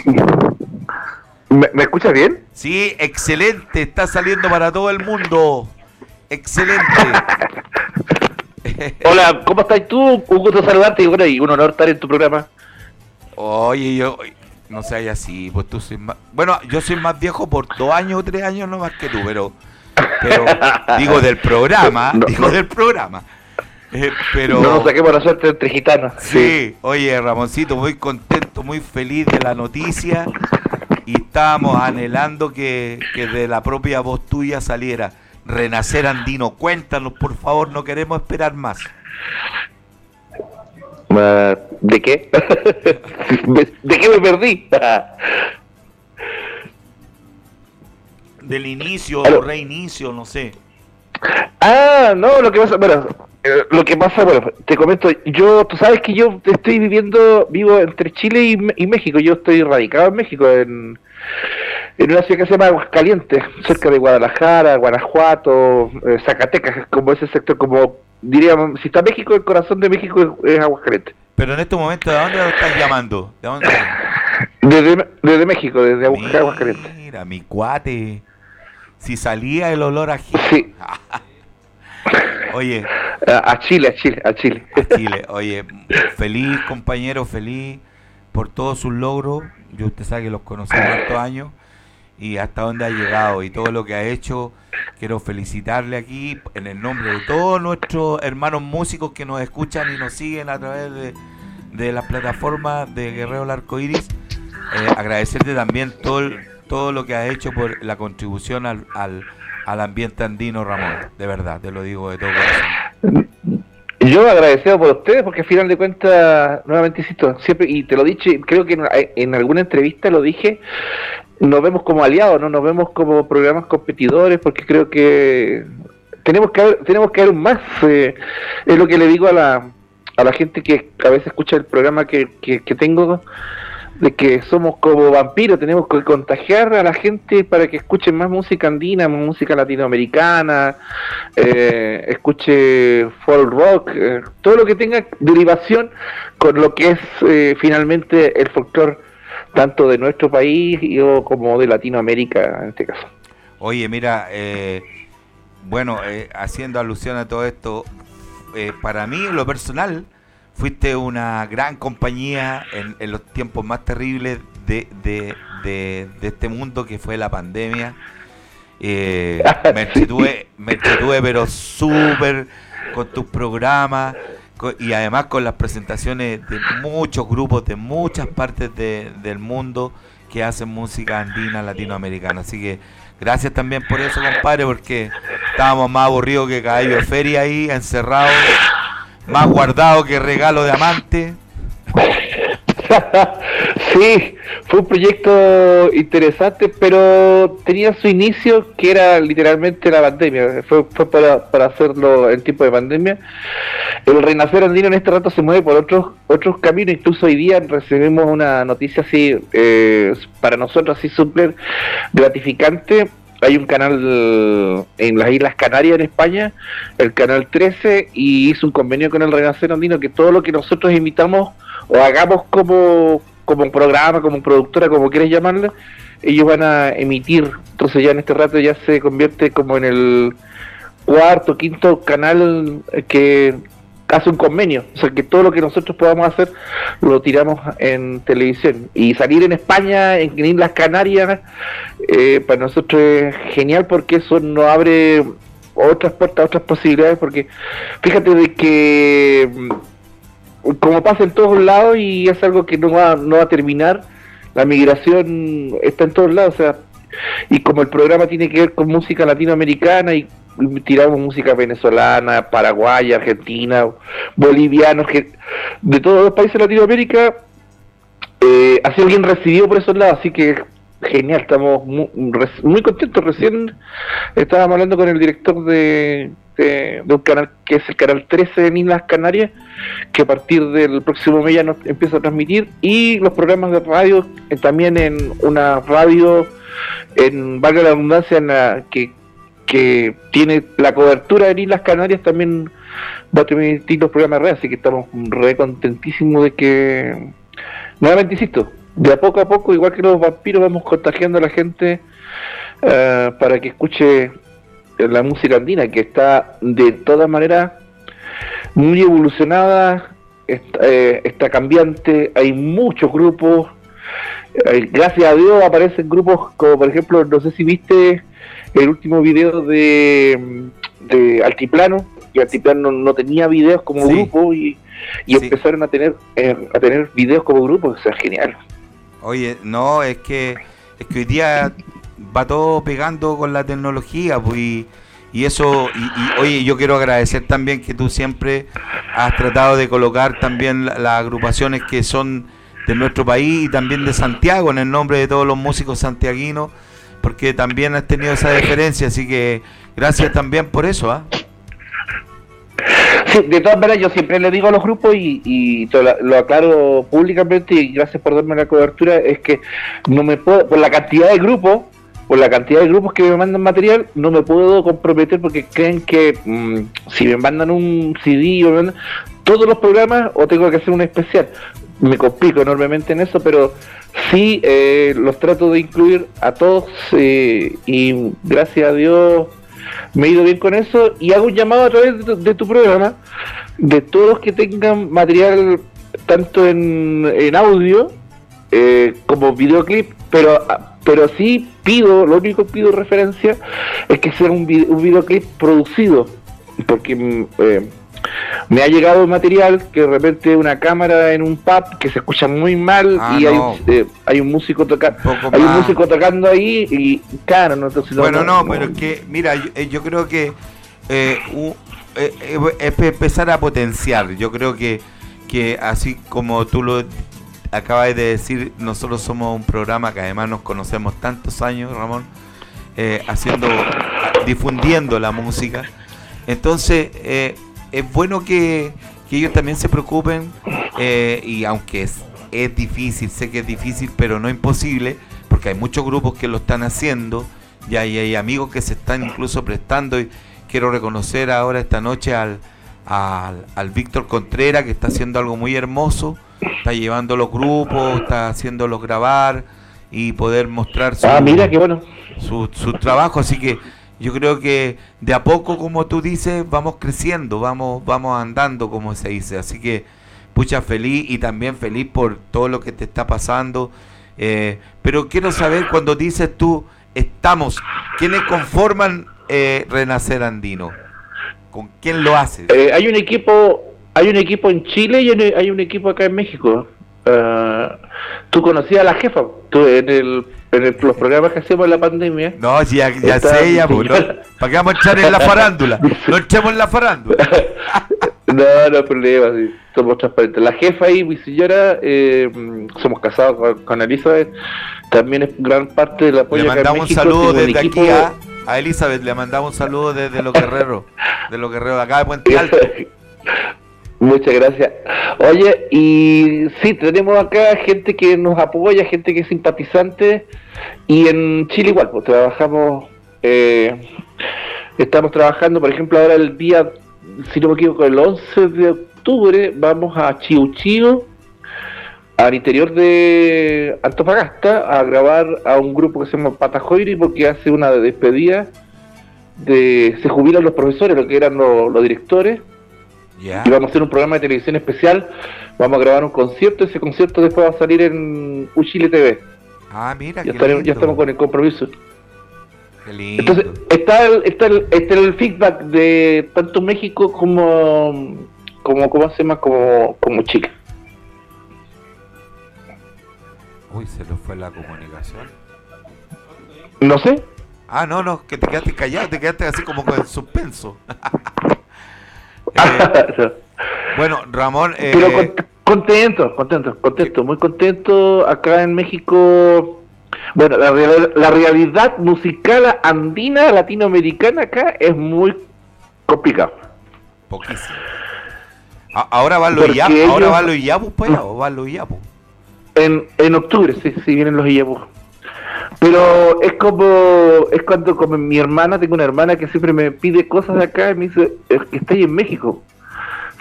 ¿Me, me escuchas bien? Sí, excelente. Está saliendo para todo el mundo. Excelente. Hola, ¿cómo estás tú? Un gusto saludarte y bueno, y un honor estar en tu programa. Oye, yo no seas así, pues tú soy más... Bueno, yo soy más viejo por dos años o tres años no más que tú, pero... Pero digo del programa, No, digo no. del programa. Eh, pero... No nos saquemos la suerte entre gitanos. Sí, oye Ramoncito, muy contento, muy feliz de la noticia y estábamos anhelando que, que de la propia voz tuya saliera Renacer Andino. Cuéntanos, por favor, no queremos esperar más. Ah, ¿De qué? ¿De qué me perdí? Del inicio Aló. o reinicio, no sé. Ah, no, lo que pasa, bueno, eh, lo que pasa, bueno, te comento, yo, tú sabes que yo estoy viviendo, vivo entre Chile y, y México, yo estoy radicado en México, en, en una ciudad que se llama Aguascalientes, cerca de Guadalajara, Guanajuato, eh, Zacatecas, como ese sector, como diríamos, si está México, el corazón de México es, es Aguascalientes. Pero en este momento, ¿de dónde lo estás llamando? ¿De dónde? Desde, desde México, desde Aguas- Aguascalientes. Mira, mi cuate. Si salía el olor a Chile. Sí, Oye, a, Chile, a Chile, a Chile. a Chile. Oye, feliz compañero, feliz por todos sus logros. Yo usted sabe que los conocí hartos años y hasta dónde ha llegado y todo lo que ha hecho. Quiero felicitarle aquí en el nombre de todos nuestros hermanos músicos que nos escuchan y nos siguen a través de, de las plataformas de Guerrero el Arco Iris. Eh, agradecerte también todo, el- todo lo que has hecho por la contribución al, al, al ambiente andino, Ramón. De verdad, te lo digo de todo corazón. Yo agradecido por ustedes porque al final de cuentas, nuevamente insisto, siempre, y te lo y creo que en, en alguna entrevista lo dije, nos vemos como aliados, no nos vemos como programas competidores porque creo que tenemos que haber, tenemos que haber más, eh, es lo que le digo a la, a la gente que a veces escucha el programa que, que tengo, de que somos como vampiros, tenemos que contagiar a la gente para que escuchen más música andina, más música latinoamericana, eh, escuche folk rock, eh, todo lo que tenga derivación con lo que es eh, finalmente el folclore tanto de nuestro país y, o como de Latinoamérica en este caso. Oye, mira, eh, bueno, haciendo alusión a todo esto, para mí, lo personal, fuiste una gran compañía en, en los tiempos más terribles de, de- de- de este mundo que fue la pandemia. Eh, me, entretuve, me entretuve, pero súper con tus programas y además con las presentaciones de muchos grupos de muchas partes de- del mundo que hacen música andina latinoamericana. Así que gracias también por eso, compadre, porque estábamos más aburridos que caballo de feria ahí, encerrados, más guardados que regalo de amante. Sí, fue un proyecto interesante, pero tenía su inicio que era literalmente la pandemia. Fue, fue para, para hacerlo en tiempo de pandemia. El renacer andino en este rato se mueve por otros otros caminos. Incluso hoy día recibimos una noticia así, eh, para nosotros así súper gratificante. Hay un canal en las Islas Canarias, en España, el canal 13, y hizo un convenio con el Renacer Andino que todo lo que nosotros invitamos o hagamos como como programa, como productora, como quieras llamarle, ellos van a emitir. Entonces ya en este rato ya se convierte como en el cuarto, quinto canal que hace un convenio. O sea que todo lo que nosotros podamos hacer lo tiramos en televisión. Y salir en España, en Islas Canarias, eh, para nosotros es genial porque eso nos abre otras puertas, otras posibilidades, porque fíjate de que como pasa en todos lados y es algo que no va, no va a terminar, la migración está en todos lados, o sea, y como el programa tiene que ver con música latinoamericana y tiramos música venezolana, paraguaya, argentina, bolivianos, de todos los países de Latinoamérica, eh, ha sido bien recibido por esos lados, así que genial, estamos muy, muy contentos. Recién estábamos hablando con el director de, de, un canal que es el canal 13 de Islas Canarias, que a partir del próximo mes ya nos empieza a transmitir, y los programas de radio eh, también en una radio, en valga la abundancia, en la que, que tiene la cobertura en Islas Canarias, también va a transmitir los programas de radio, así que estamos re contentísimos de que, nuevamente insisto, de a poco a poco, igual que los vampiros, vamos contagiando a la gente uh, para que escuche la música andina, que está de todas maneras muy evolucionada, está, eh, está cambiante, hay muchos grupos, eh, gracias a Dios aparecen grupos como por ejemplo, no sé si viste el último video de, de Altiplano, que Altiplano no tenía videos como Sí. grupo y, y Sí. empezaron a tener eh, a tener videos como grupo, o sea, genial. Oye, no, es que, es que hoy día va todo pegando con la tecnología, pues, y, y eso, y, y, oye, yo quiero agradecer también que tú siempre has tratado de colocar también la- las agrupaciones que son de nuestro país y también de Santiago, en el nombre de todos los músicos santiaguinos, porque también has tenido esa deferencia, así que gracias también por eso, ¿ah? De todas maneras, yo siempre le digo a los grupos y, y lo, lo aclaro públicamente y gracias por darme la cobertura, es que no me puedo, por la cantidad de grupos, por la cantidad de grupos que me mandan material, no me puedo comprometer porque creen que mm, si me mandan un CD o me mandan todos los programas o tengo que hacer un especial. Me complico enormemente en eso, pero sí eh, los trato de incluir a todos eh, y gracias a Dios me he ido bien con eso y hago un llamado a través de tu, de tu programa de todos los que tengan material tanto en, en audio eh, como videoclip, pero pero sí pido, lo único que pido referencia es que sea un, un videoclip producido, porque mm, eh, me ha llegado material que de repente una cámara en un pub que se escucha muy mal Ah, y hay, eh, hay un músico tocando hay un músico tocando ahí y claro no entonces Bueno, no, pero es que, mira, yo, eh, yo creo que eh, es pe- empezar a potenciar. Yo creo que, que así como tú lo acabas de decir, nosotros somos un programa que además nos conocemos tantos años, Ramón, haciendo, difundiendo la música. Entonces, eh, es bueno que, que ellos también se preocupen eh, y aunque es, es difícil, sé que es difícil, pero no imposible, porque hay muchos grupos que lo están haciendo, y hay, hay amigos que se están incluso prestando y quiero reconocer ahora esta noche al, al, al Víctor Contreras que está haciendo algo muy hermoso, está llevando los grupos, está haciéndolos grabar y poder mostrar su, ah mira qué bueno. su, su trabajo, así que yo creo que de a poco, como tú dices, vamos creciendo, vamos, vamos andando, como se dice, así que pucha feliz y también feliz por todo lo que te está pasando, eh, pero quiero saber cuando dices tú, estamos, ¿quiénes conforman eh, Renacer Andino? ¿Con quién lo haces? Eh, hay un equipo hay un equipo en Chile y hay- un equipo acá en México Ah, tú conocías a la jefa tú en, el, en el- los programas que hacemos en la pandemia No, si ya, ya sé, ya, pues, no. ¿para qué vamos a echar en la farándula? No echemos en la farándula. No, no hay problema, sí, somos transparentes. La jefa y mi señora, eh, somos casados con, con Elizabeth, también es gran parte del apoyo Le acá en mandamos un México, saludo desde aquí a, a Elizabeth, le mandamos un saludo desde los guerreros, de los guerreros de acá de Puente Alto. Muchas gracias. Oye, y sí, tenemos acá gente que nos apoya, gente que es simpatizante, y en Chile igual, pues trabajamos, eh, estamos trabajando, por ejemplo, ahora el día, si no me equivoco, el 11 de octubre, vamos a Chiu Chiu, al interior de Antofagasta, a grabar a un grupo que se llama Patajoiri, porque hace una despedida de, se jubilan los profesores, lo que eran los- los directores, Y vamos a hacer un programa de televisión especial. Vamos a grabar un concierto. Ese concierto después va a salir en Uchile TV. Ah, mira, Ya, qué ya estamos con el compromiso. Qué lindo. Entonces, está el, está el, está el feedback de tanto México como, como ¿cómo se llama? Como, como Chile. Uy, se nos fue la comunicación. No sé. Ah, no, no, que te quedaste callado, te quedaste así como con suspenso. Eh, bueno, Ramón, eh, Pero con- contento, contento, contento, muy contento acá en México. Bueno, la, la realidad musical andina latinoamericana acá es muy complicado. poquísimo. Ahora van los Iapus, ahora ellos- van los para allá, o van los. En, en octubre, sí, sí, vienen los Iyapus. Pero es como, es cuando como mi hermana, tengo una hermana que siempre me pide cosas de acá y me dice, es que estoy en México.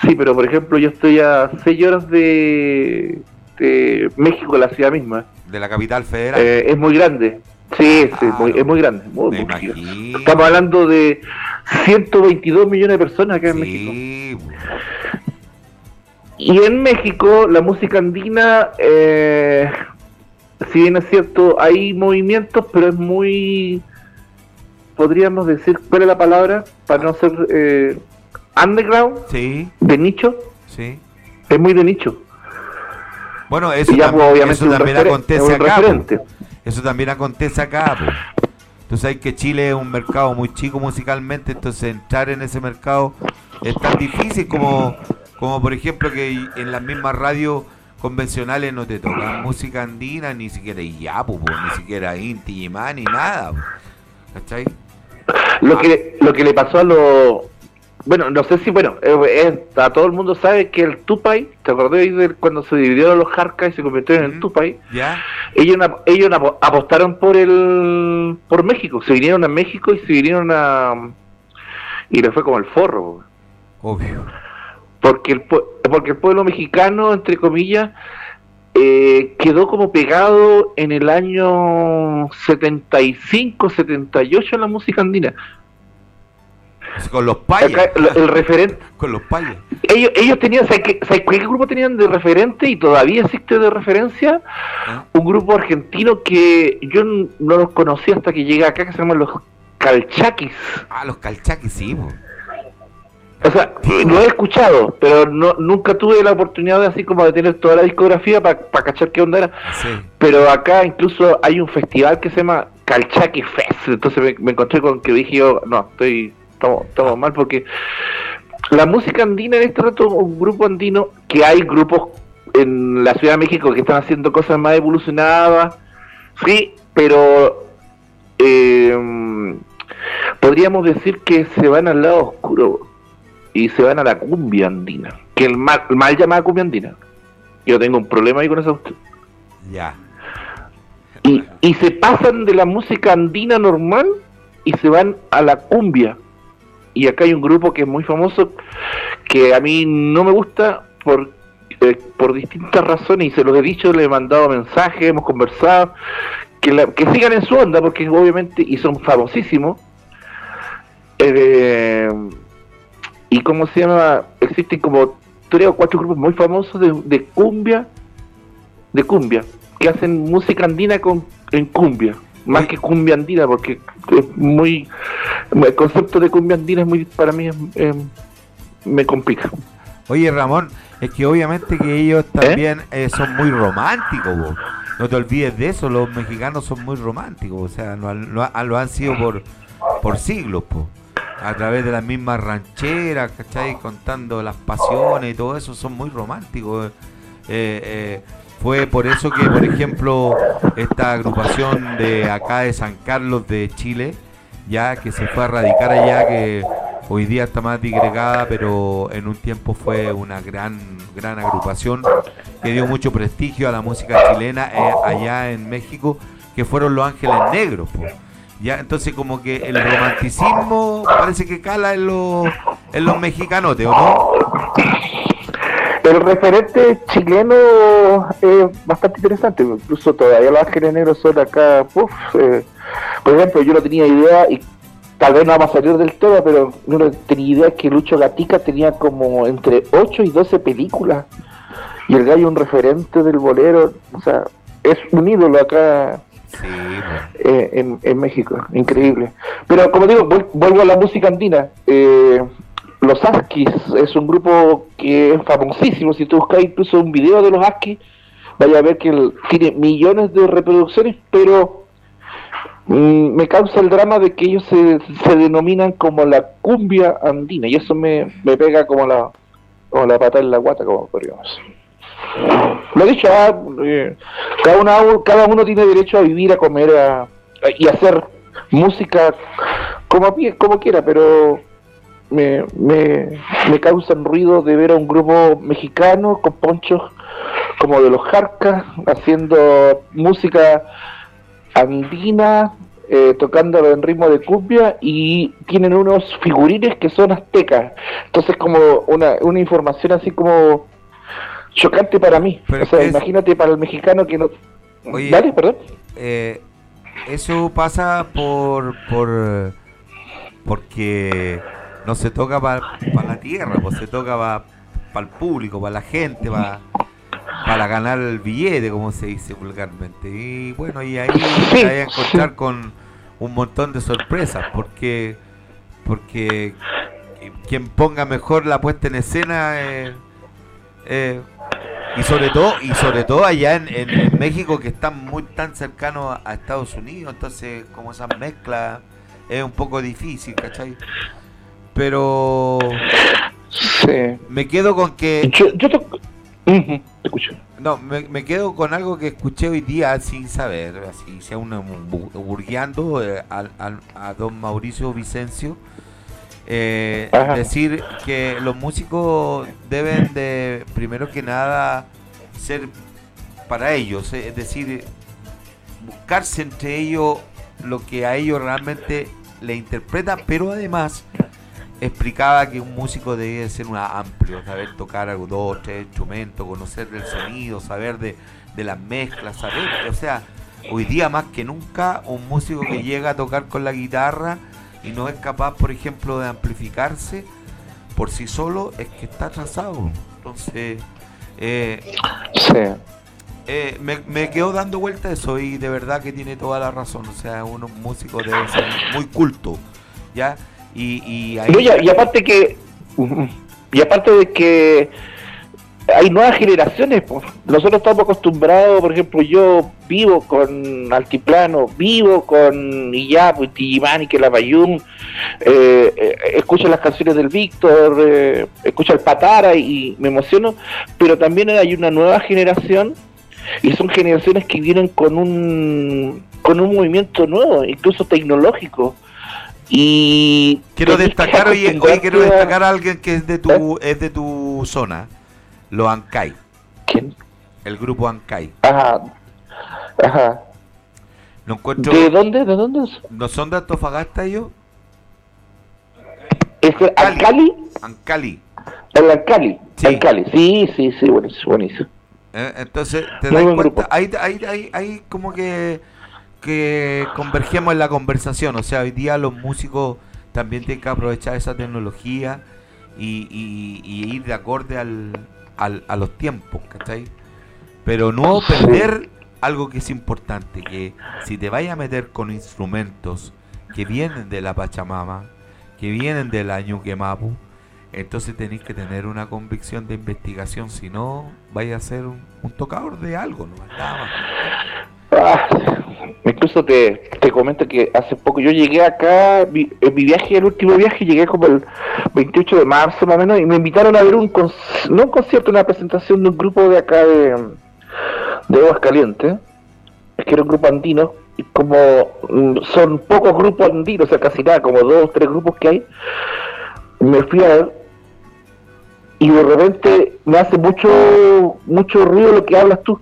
Sí, pero por ejemplo yo estoy a 6 horas de, de México, la ciudad misma. De la capital federal. Eh, es muy grande. Sí, sí, Claro. muy- es muy grande. muy-. Estamos hablando de 122 millones de personas acá en México. Y en México, la música andina, eh, si bien es cierto, hay movimientos, pero es muy, podríamos decir, ¿cuál es la palabra? Para no ser eh, underground, sí, de nicho, sí. es muy de nicho. Bueno, eso, Y ya, tam- pues, obviamente, eso un también acontece acá. referente. Eso también acontece acá. Tú sabes que Chile es un mercado muy chico musicalmente, entonces entrar en ese mercado es tan difícil como, como por ejemplo que en las mismas radios convencionales no te tocan música andina, ni siquiera Iyapu, po, ni siquiera Inti Yimán, ni nada. ¿Cachai? Lo que, lo que le pasó a los... Bueno, no sé si, bueno, eh, eh, a todo el mundo sabe que el Tupai, ¿te acordás de cuando se dividieron los Jarcas y se convirtieron en el. Tupai? ¿Ya? ellos, ellos apo- apostaron por el por México, se vinieron a México y se vinieron a y le fue como el forro, Obvio. porque el porque el pueblo mexicano entre comillas eh, quedó como pegado en el año 75, 78 en la música andina. Con los payas. Acá, el, el referente Con los payas. ellos, ellos tenían, ¿sabes qué, ¿sabes qué grupo tenían de referente y todavía existe de referencia? ¿Ah? Un grupo argentino que yo no los conocí hasta que llegué acá, que se llaman los Calchaquis. Ah, los calchaquis, sí. O sea, lo he escuchado, pero no, nunca tuve la oportunidad de así como de tener toda la discografía para cachar qué onda era. Sí. Pero acá incluso hay un festival que se llama Calchaqui Fest. Entonces me, me encontré con que dije yo, no, estoy, estamos, estamos mal porque la música andina en este rato, un grupo andino, que hay grupos en la Ciudad de México que están haciendo cosas más evolucionadas, sí, pero eh, podríamos decir que se van al lado oscuro y se van a la cumbia andina, que el mal, mal llamada cumbia andina. Yo tengo un problema ahí con esa cuestión. Ya. Y, y se pasan de la música andina normal y se van a la cumbia. Y acá hay un grupo que es muy famoso que a mí no me gusta por, eh, por distintas razones y se los he dicho, le he mandado mensajes, hemos conversado, que, la- que sigan en su onda porque obviamente, y son famosísimos. Eh, y cómo se llama, existen como tres o cuatro grupos muy famosos de, de cumbia, de cumbia, que hacen música andina con, en cumbia, más que cumbia andina, porque es muy, el concepto de cumbia andina es muy, para mí es- me complica. Oye, Ramón, es que obviamente que ellos ¿Eh? también eh, son muy románticos, vos. No te olvides de eso, los mexicanos son muy románticos, o sea, lo, han- lo han- lo han sido por, por siglos, po. A través de las mismas rancheras, ¿cachai? Contando las pasiones y todo eso, son muy románticos. Eh, eh, fue por eso que, por ejemplo, esta agrupación de acá de San Carlos de Chile, ya que se fue a radicar allá, que hoy día está más digregada, pero en un tiempo fue una gran, gran agrupación que dio mucho prestigio a la música chilena eh, allá en México, que fueron Los Ángeles Negros. Ya, entonces como que el romanticismo parece que cala en los, en los mexicanotes, ¿o no? El referente chileno es bastante interesante, incluso todavía los ángeles negros son acá, uf, eh, por ejemplo, yo no tenía idea, y tal vez no vamos a salir del tema, pero yo no tenía idea que Lucho Gatica tenía como entre 8 y 12 películas, y el gallo un referente del bolero, o sea, es un ídolo acá Sí, eh, en, México, increíble. Pero como digo, vuel- vuelvo a la música andina. Eh, los Askis es un grupo que es famosísimo. Si tú buscas incluso un video de los Askis, vaya a ver que tiene millones de reproducciones, pero mm, me causa el drama de que ellos se, se denominan como la cumbia andina y eso me, me pega como la, como la pata en la guata, como podríamos. Lo dicho, ah, eh, cada, uno, cada uno tiene derecho a vivir, a comer a- a- y hacer música como, como quiera, pero me, me, causan ruido de ver a un grupo mexicano con ponchos como de los Jarcas haciendo música andina, eh, tocándolo en ritmo de cumbia y tienen unos figurines que son aztecas. Entonces como una, una información así como chocante para mí. Pero o sea, es- imagínate para el mexicano que no... Oye, Dale, perdón. eh, eso pasa por, por porque no se toca para la tierra, pues se toca para el público, para la gente, para ganar el billete, como se dice vulgarmente. Y bueno, y ahí te vas a encontrar con un montón de sorpresas, porque porque quien ponga mejor la puesta en escena eh, eh, y sobre todo y sobre todo allá en, en- en México que están muy tan cercanos a, a Estados Unidos entonces como esa mezcla es un poco difícil ¿cachai? pero Sí. me quedo con que Yo, te escucho. no me, me quedo con algo que escuché hoy día sin saber así sea bu- burgueando eh, al- al- a don Mauricio Vicencio eh, decir que los músicos deben de primero que nada ser para ellos eh, es decir buscarse entre ellos lo que a ellos realmente le interpreta pero además explicaba que un músico debe ser un amplio, saber tocar algo, dos, tres instrumentos, conocer del sonido, saber de, de las mezclas, saber, o sea, hoy día más que nunca un músico que llega a tocar con la guitarra y no es capaz, por ejemplo, de amplificarse por sí solo, es que está atrasado. Entonces, eh, Sí. eh, me, me quedo dando vuelta eso y de verdad que tiene toda la razón. O sea, uno músico debe ser muy culto, ¿ya? Y, y ahí... No, y, y aparte que y aparte de que hay nuevas generaciones pues. nosotros estamos acostumbrados por ejemplo yo vivo con altiplano vivo con Iyapu y que la Bayún eh, eh, escucho las canciones del Víctor eh, escucho al Patara y me emociono pero también hay una nueva generación y son generaciones que vienen con un con un movimiento nuevo incluso tecnológico. Y Quiero destacar, oye, oye, quiero destacar a alguien que es de tu, es de tu zona, los Ancay, ¿Quién? el grupo Ancay. Ajá. Ajá. No encuentro, ¿De dónde? ¿De dónde? ¿no son de Antofagasta ellos? ¿Es el Alcali? Ancali. El Alcali. Sí. Alcali. Sí, sí, sí, buenísimo. buenísimo. Eh, Entonces, te das cuenta, grupo. ahí, ahí, ahí, ahí como que, que convergemos en la conversación. O sea, hoy día los músicos también tienen que aprovechar esa tecnología y, y- y ir de acorde al, al- a los tiempos, ¿cachai? Pero no Sí. perder algo que es importante, que si te vayas a meter con instrumentos que vienen de la Pachamama, que vienen del año Quemapu, entonces tenéis que tener una convicción de investigación, si no, vaya a ser un, un tocador de algo, no nada más. Ah, incluso te, te comento que hace poco yo llegué acá, mi, en mi viaje, el último viaje, llegué como el 28 de marzo más o menos, y me invitaron a ver un, no un concierto, una presentación de un grupo de acá de, de Aguascalientes, es que era un grupo andino, y como mm, son pocos grupos andinos, o sea, casi nada, como dos, tres grupos que hay, me fui a ver, y de repente me hace mucho, mucho ruido lo que hablas tú.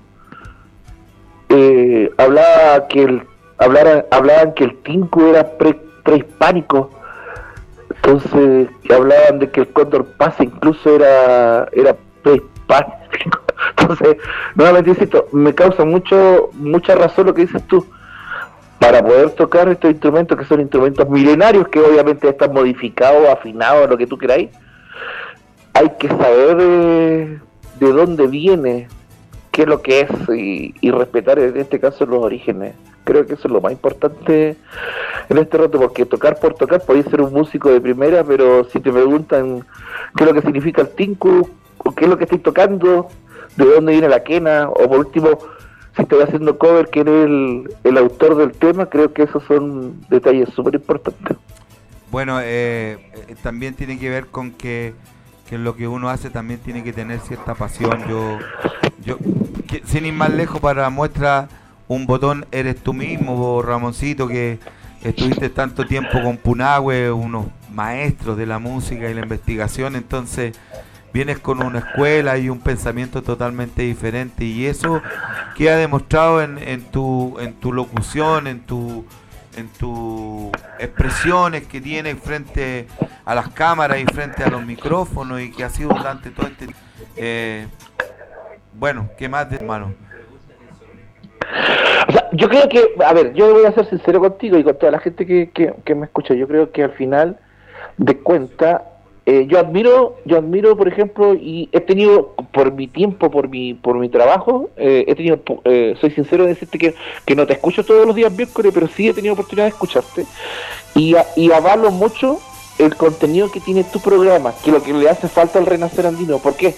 Eh, hablaba que el hablara- hablaban que el tinku era pre, prehispánico. Entonces hablaban de que el cóndor pasa incluso era era prehispánico. Entonces nuevamente me causa mucho mucha razón lo que dices tú. Para poder tocar estos instrumentos que son instrumentos milenarios que obviamente están modificados afinados lo que tú queráis hay que saber eh, de dónde viene qué es lo que es y, respetar en este caso los orígenes. Creo que eso es lo más importante en este rato, porque tocar por tocar, podéis ser un músico de primera, pero si te preguntan qué es lo que significa el tinku, o qué es lo que estoy tocando, de dónde viene la quena, o por último, si estoy haciendo cover, quién es el, el autor del tema, creo que esos son detalles súper importantes. Bueno, eh, eh, también tiene que ver con que, que lo que uno hace también tiene que tener cierta pasión. Yo, yo sin ir más lejos para muestra un botón, eres tú mismo, vos, Ramoncito, que estuviste tanto tiempo con Punahue, unos maestros de la música y la investigación, entonces vienes con una escuela y un pensamiento totalmente diferente y eso queda demostrado en, en tu en tu locución, en tu en tus expresiones que tienes frente a las cámaras y frente a los micrófonos y que ha sido durante todo este eh, bueno, ¿qué más de hermano? Yo creo que, a ver, yo voy a ser sincero contigo y con toda la gente que, que me escucha. Yo creo que al final de cuenta, eh, yo admiro, yo admiro, por ejemplo, y he tenido por mi tiempo, por mi, por mi trabajo, eh, he tenido, eh, soy sincero de decirte que, que no te escucho todos los días miércoles, pero sí he tenido oportunidad de escucharte y, a- y avalo mucho el contenido que tiene tu programa, que lo que le hace falta al Renacer Andino. ¿Por qué?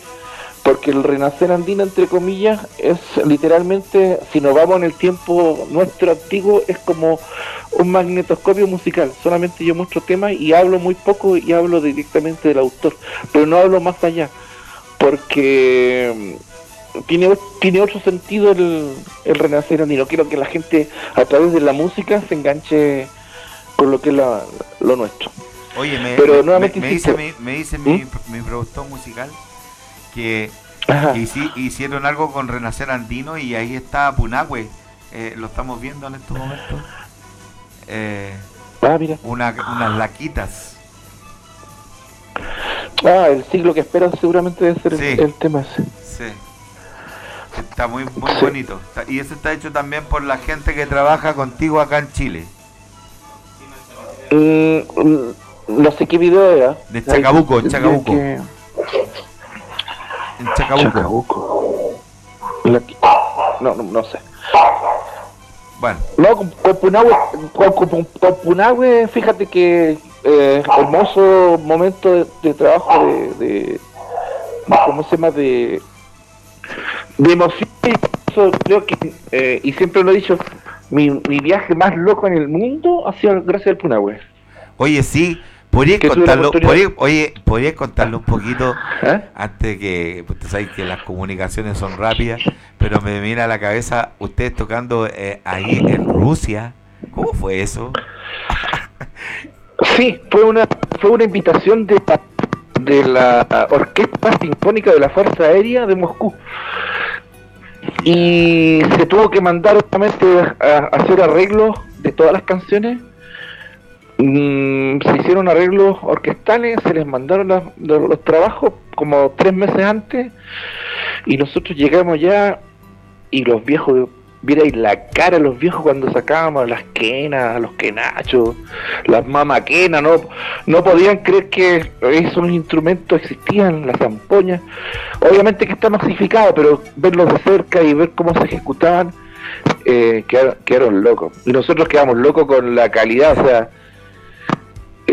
Porque el renacer andino, entre comillas, es literalmente, si nos vamos en el tiempo nuestro antiguo, es como un magnetoscopio musical. Solamente yo muestro temas y hablo muy poco y hablo directamente del autor, pero no hablo más allá, porque mm, tiene, tiene otro sentido el, el renacer andino. Quiero que la gente, a través de la música, se enganche con lo que es la- lo nuestro. Oye, me, Pero me- nuevamente me dice, mi, me dice ¿Mm? mi, mi productor musical que que hici- hicieron algo con Renacer Andino y ahí está Punahue. Eh, lo estamos viendo en estos momentos. Eh, Ah, mira. una- unas laquitas. Ah, el siglo que esperan seguramente debe ser el- Sí. el tema ese. Sí. Está muy, muy Sí. bonito. Y eso está hecho también por la gente que trabaja contigo acá en Chile. Mm, mm, no sé qué video era. De Chacabuco, Chacabuco. que- En Chacabuco. Chacabuco. No, no, no sé. Bueno, No, con, con Punahue, con, con- con Punahue, fíjate que eh, hermoso momento de, de trabajo de, de- ¿cómo se llama? De, de emoción. Eso creo que, eh, y siempre lo he dicho, mi, mi viaje más loco en el mundo ha sido gracias al Punahue. oye, sí, podrías contarlo, podrías- oye, podrías contarlo un poquito ¿Eh? antes que, pues, tú sabes que las comunicaciones son rápidas, pero me viene a la cabeza ustedes tocando eh, ahí en Rusia. ¿Cómo fue eso? Sí, fue una fue una invitación de la, de la Orquesta Sinfónica de la Fuerza Aérea de Moscú. Y se tuvo que mandar obviamente a, a hacer arreglos de todas las canciones. Mm, se hicieron arreglos orquestales, se les mandaron los trabajos como tres meses antes y nosotros llegamos ya y los viejos, vierais la cara de los viejos cuando sacábamos las quenas, los quenachos, las mamaquenas, no, no podían creer que esos instrumentos existían, las zampoñas. Obviamente que está masificado, pero verlos de cerca y ver cómo se ejecutaban, eh, quedaron, quedaron locos. Y nosotros quedamos locos con la calidad, o sea,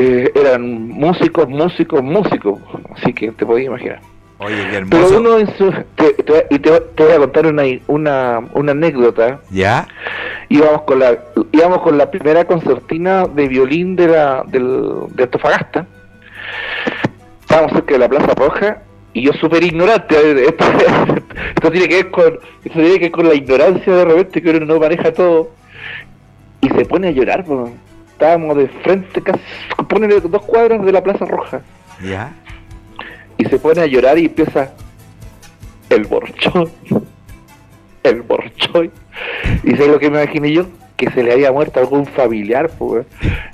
eh, eran músicos, músicos, músicos, así que te podías imaginar. Oye, qué Pero uno en su... te- te- y te, te voy a contar una, una, una anécdota ¿Ya? íbamos con la íbamos con la primera concertina de violín de la del, de Antofagasta estábamos cerca de la Plaza Roja y yo súper ignorante a ver, esto, esto tiene que ver con esto tiene que ver con la ignorancia de repente que uno no maneja todo y se pone a llorar po. Estábamos de frente casi pone dos cuadras de la Plaza Roja ¿Ya? y se pone a llorar y empieza el borchón, el borchón. Y sé lo que me imaginé yo, que se le había muerto algún familiar, pues.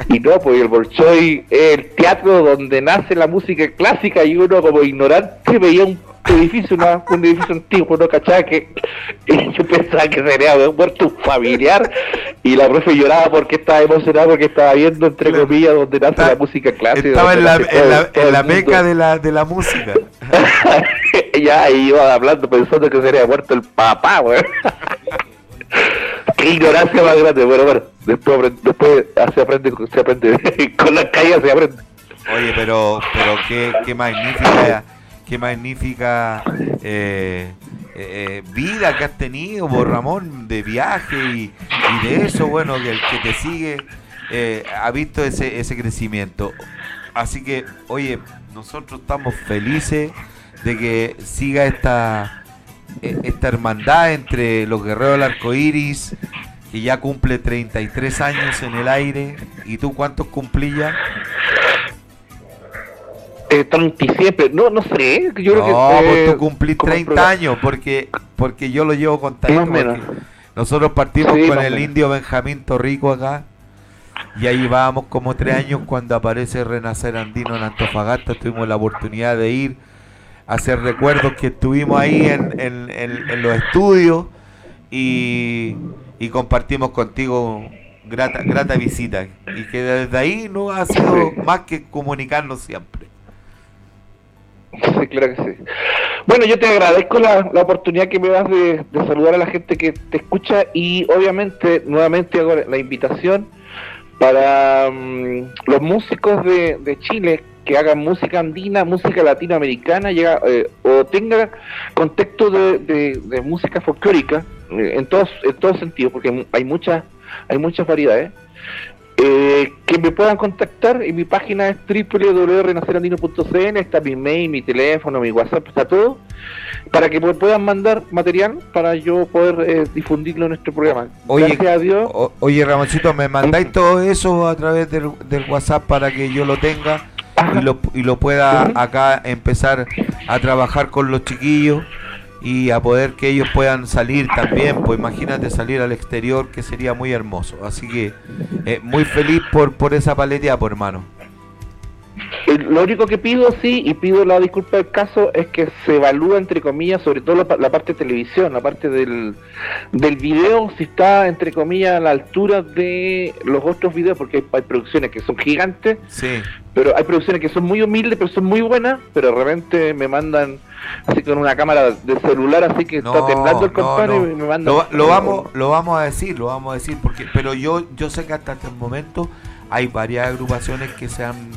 Y no, pues el Bolshoi es el teatro donde nace la música clásica y uno como ignorante veía un edificio, una- un edificio antiguo, no cachaba que y yo pensaba que se le había muerto un familiar y la profe lloraba porque estaba emocionada porque estaba viendo entre comillas donde nace Está- la música clásica. Estaba en la, en la, en la meca de la, de la música. ya y iba hablando pensando que se había muerto el papá, weón. Qué ignorancia más grande, bueno, bueno, después, aprende- después se aprende, se aprende, con las calles se aprende. Oye, pero, pero qué, qué magnífica, qué magnífica eh, eh, vida que has tenido, por Ramón, de viaje y, de eso, bueno, que el que te sigue eh, ha visto ese, ese crecimiento. Así que, oye, nosotros estamos felices de que siga esta, eh, esta hermandad entre los guerreros del arco iris, que ya cumple 33 años en el aire. ¿Y tú cuántos cumplí ya? Eh, 37, no, no sé, yo creo que... pues eh, tú cumplís como 30 programa- años, porque porque yo lo llevo contadito. Más o menos. porque Nosotros partimos Sí, con el menos. indio Benjamín Torrico acá, y ahí vamos como tres años cuando aparece Renacer Andino en Antofagasta, tuvimos la oportunidad de ir a hacer recuerdos que estuvimos ahí en, en- en- en los estudios y, y compartimos contigo grata, grata visita, y que desde ahí no ha sido más que comunicarnos siempre. Sí, claro que sí. Bueno, yo te agradezco la, la oportunidad que me das de, saludar a la gente que te escucha y obviamente nuevamente hago la invitación para mm, los músicos de, de Chile que hagan música andina, música latinoamericana, llega, eh, o tenga contexto de, de- música folclórica eh, en todos en todos sentidos, porque hay muchas hay muchas variedades. Que me puedan contactar en mi página es www.renacerandino.cl está mi mail, mi teléfono, mi WhatsApp, está todo para que me puedan mandar material para yo poder eh, difundirlo en nuestro programa. Oye, Gracias a Dios. O- oye, Ramoncito, ¿me mandáis todo eso a través del, del WhatsApp para que yo lo tenga y lo, y lo pueda acá empezar a trabajar con los chiquillos y a poder que ellos puedan salir también? Pues imagínate salir al exterior, que sería muy hermoso. Así que eh, muy feliz por, por esa paleteada, por hermano. Lo único que pido, sí, y pido la disculpa del caso, es que se evalúa, entre comillas, sobre todo la, pa- la parte de televisión, la parte del, del video, si está, entre comillas, a la altura de los otros videos, porque hay, hay producciones que son gigantes, Sí. pero hay producciones que son muy humildes, pero son muy buenas, pero de repente me mandan así con una cámara de celular, así que No, está temblando el no, compadre no. y me mandan... Lo, lo vamos, lo vamos a decir, lo vamos a decir, porque, pero yo, yo sé que hasta este momento hay varias agrupaciones que se han,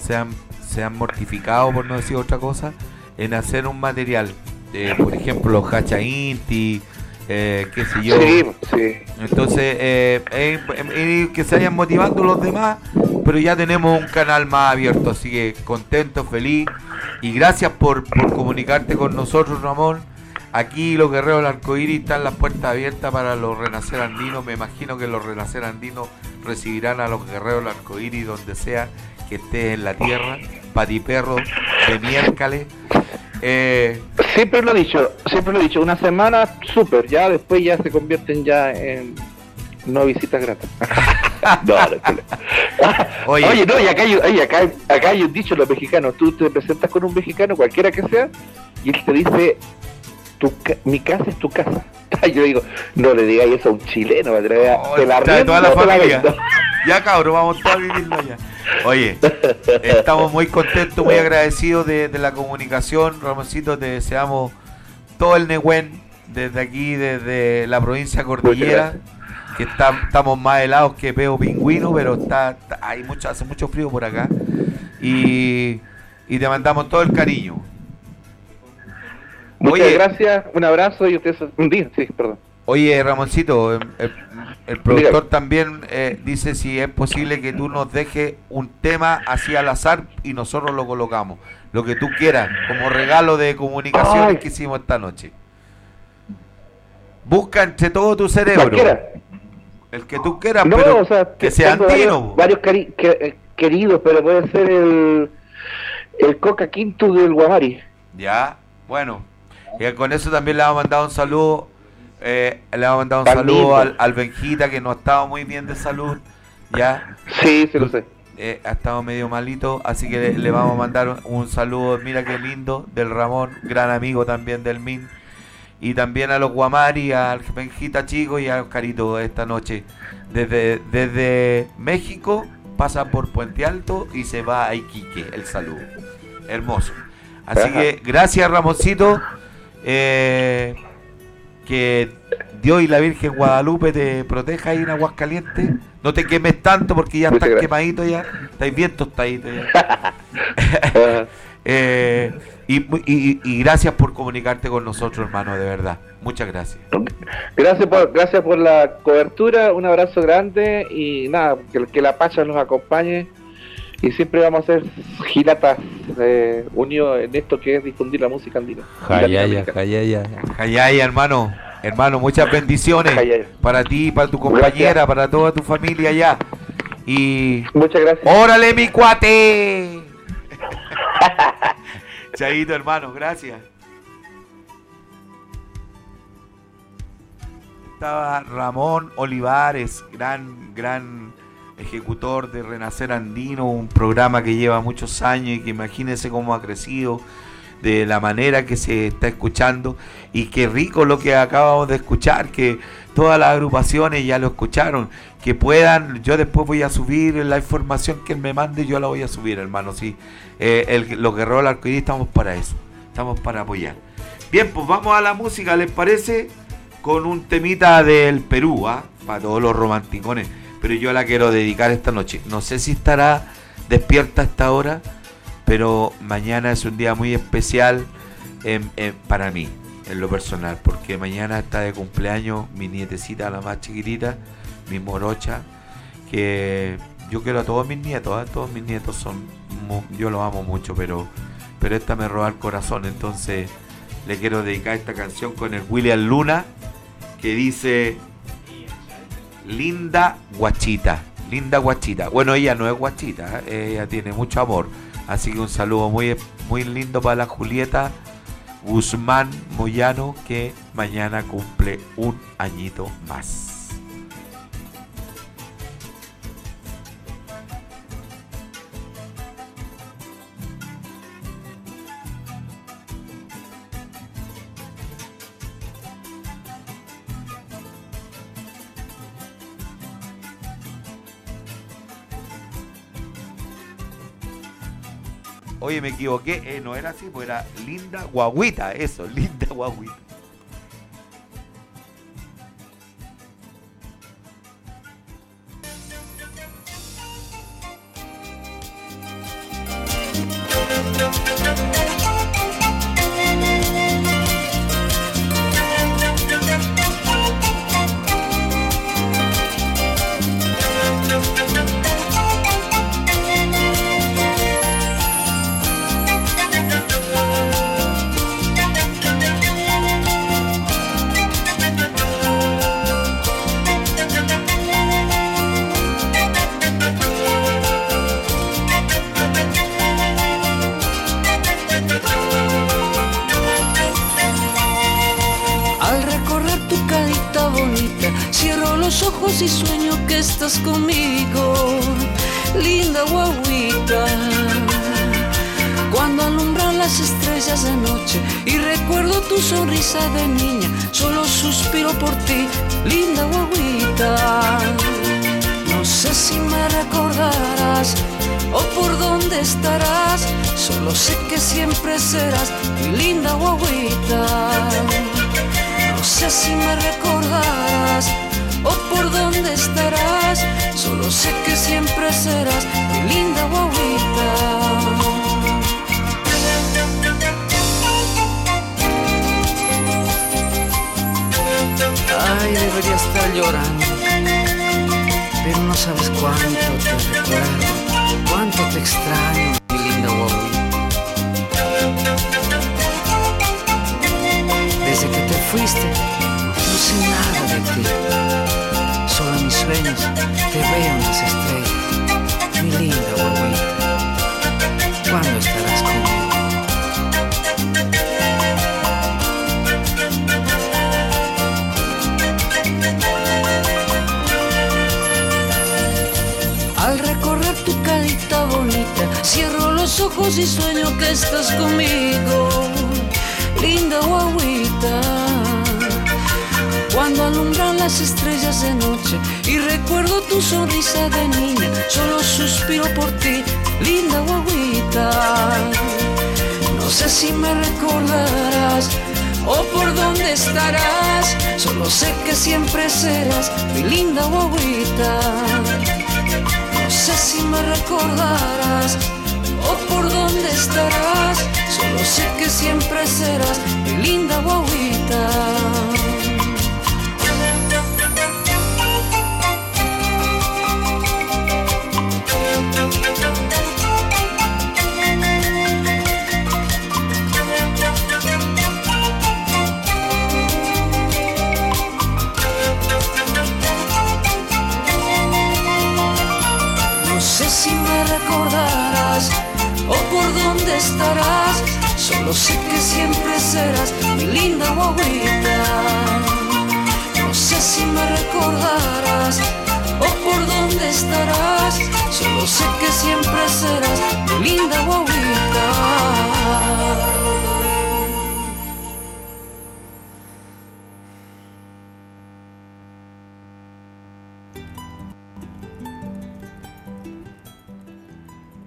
se han, se han mortificado, por no decir otra cosa, en hacer un material. Eh, por ejemplo, Hacha Inti, eh, qué sé yo. Sí, sí. Entonces, eh, que se vayan motivando los demás, pero ya tenemos un canal más abierto, así que contento, feliz. Y gracias por, por comunicarte con nosotros, Ramón. Aquí los guerreros del arcoíris están las puertas abiertas para los renacer andinos. Me imagino que los renacer andinos recibirán a los guerreros del arcoíris donde sea que estés en la tierra. Patiperro de miércoles. Eh, Siempre lo he dicho, siempre lo he dicho, una semana súper, ya después ya se convierten ya en no visitas gratas. no, no hay problema. Oye. Oye, no, y acá hay, oye, acá, acá hay un dicho los mexicanos, tú te presentas con un mexicano, cualquiera que sea, y él te dice, tu ca- mi casa es tu casa. Yo digo, no le digáis eso a un chileno, te la riendo, toda la te la familia. vendo. Ya cabrón, vamos todos a vivirlo ya. Oye, estamos muy contentos, muy agradecidos de, de la comunicación. Ramoncito, te deseamos todo el Nehuen desde aquí, desde la provincia cordillera. Que está- estamos más helados que peo pingüino, pero está, está- hay mucho, hace mucho frío por acá. Y, y te mandamos todo el cariño. Muchas Oye. gracias, un abrazo y ustedes un día, sí, perdón. Oye, Ramoncito, el, el- el productor también eh, dice si es posible que tú nos dejes un tema así al azar y nosotros lo colocamos. Lo que tú quieras, como regalo de comunicaciones Ay. que hicimos esta noche. Busca entre todo tu cerebro. El que tú quieras, No, pero o sea, que sea andino. Varios, varios cari- que- eh, queridos, pero puede ser el, el Coca Quinto del Guamari. Ya, bueno. Y con eso también le vamos a mandar un saludo. Eh, le vamos a mandar un saludo al, al Benjita que no ha estado muy bien de salud. Ya, Sí, se lo sé. eh, ha estado medio malito. Así que le, le vamos a mandar un, un saludo. Mira qué lindo. Del Ramón, gran amigo también del Min. Y también a los Guamari, al Benjita Chico y a Oscarito esta noche. Desde, desde México pasa por Puente Alto y se va a Iquique. El saludo. Hermoso. Así Ajá. que gracias Ramoncito. Eh, que Dios y la Virgen Guadalupe te proteja ahí en Aguascalientes. No te quemes tanto porque ya Muchas estás gracias. quemadito ya. Estáis bien tostadito ya. Ajá. Eh, y, y- y gracias por comunicarte con nosotros, hermano, de verdad. Muchas gracias. Gracias por, gracias por la cobertura, un abrazo grande y nada, que, que la Pacha nos acompañe y siempre vamos a hacer gilatas eh, unidos en esto que es difundir la música andina. Jayaya, jayaya. Jayaya, hermano. Hermano, muchas bendiciones Jayaya. para ti, para tu compañera, para toda tu familia allá. Y Muchas gracias. ¡Órale, mi cuate! Chaito, hermano, gracias. Estaba Ramón Olivares, gran, gran ejecutor de Renacer Andino, un programa que lleva muchos años y que imagínense cómo ha crecido, de la manera que se está escuchando. Y qué rico lo que acabamos de escuchar, que todas las agrupaciones ya lo escucharon. Que puedan, yo después voy a subir la información que él me mande, yo la voy a subir, hermano. Sí, Eh, el, los guerreros del arcoíris estamos para eso, estamos para apoyar. Bien, pues vamos a la música, ¿les parece? Con un temita del Perú, ¿ah? Para todos los romanticones. Pero yo la quiero dedicar esta noche. No sé si estará despierta esta hora, pero mañana es un día muy especial em, em, para mí, en lo personal, porque mañana está de cumpleaños mi nietecita, la más chiquitita, mi morocha, que yo quiero a todos mis nietos, ¿ah? todos mis nietos son, yo los amo mucho, pero, pero esta me roba el corazón, entonces le quiero dedicar esta canción con el William Luna, que dice Linda Guachita. Linda Guachita. Bueno, ella no es guachita, ¿eh? ella tiene mucho amor. Así que un saludo muy, muy lindo para la Julieta Guzmán Moyano, que mañana cumple un añito más. Oye, me equivoqué, eh, no era así, pues era Linda Guaguita, eso, Linda Guaguita.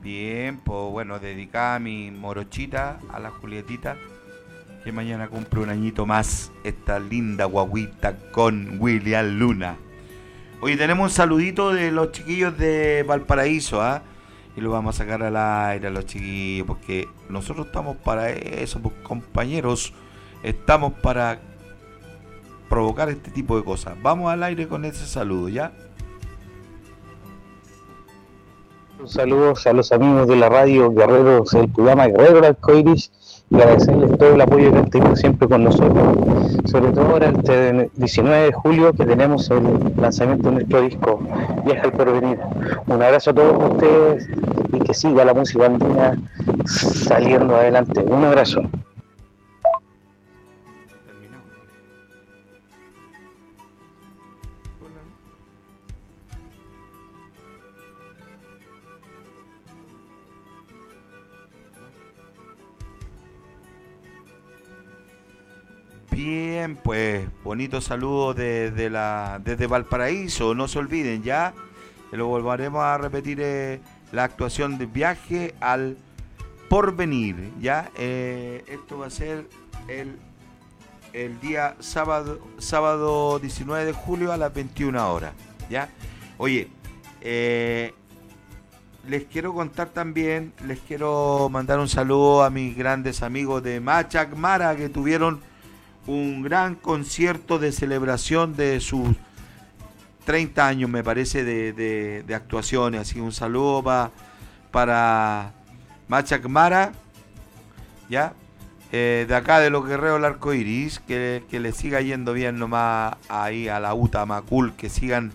Bien, pues bueno, dedicada a mi morochita, a la Julietita, que mañana cumple un añito más, esta linda guaguita con William Luna. Hoy tenemos un saludito de los chiquillos de Valparaíso, ¿ah? Y lo vamos a sacar al aire a los chiquillos, porque nosotros estamos para eso, pues compañeros, estamos para provocar este tipo de cosas. Vamos al aire con ese saludo, ¿ya? Un saludo a los amigos de la radio Guerreros del programa Guerrero del Arcoiris y agradecerles todo el apoyo que han tenido siempre con nosotros, sobre todo ahora este 19 de julio que tenemos el lanzamiento de nuestro disco Viaja al Porvenir. Un abrazo a todos ustedes y que siga la música andina saliendo adelante. Un abrazo. Pues bonito saludo desde, desde Valparaíso. No se olviden ya, lo volveremos a repetir eh, la actuación de viaje al porvenir. Ya, Eh, esto va a ser el, el día sábado, sábado 19 de julio a las 21 horas. Ya, oye, eh, les quiero contar también, les quiero mandar un saludo a mis grandes amigos de Machac Mara que tuvieron un gran concierto de celebración de sus 30 años, me parece, de, actuaciones. Así que un saludo pa- para Machac Mara, ¿ya? Eh, de acá de los guerreros del arco iris, que, que le siga yendo bien nomás ahí a la UTA Macul, que sigan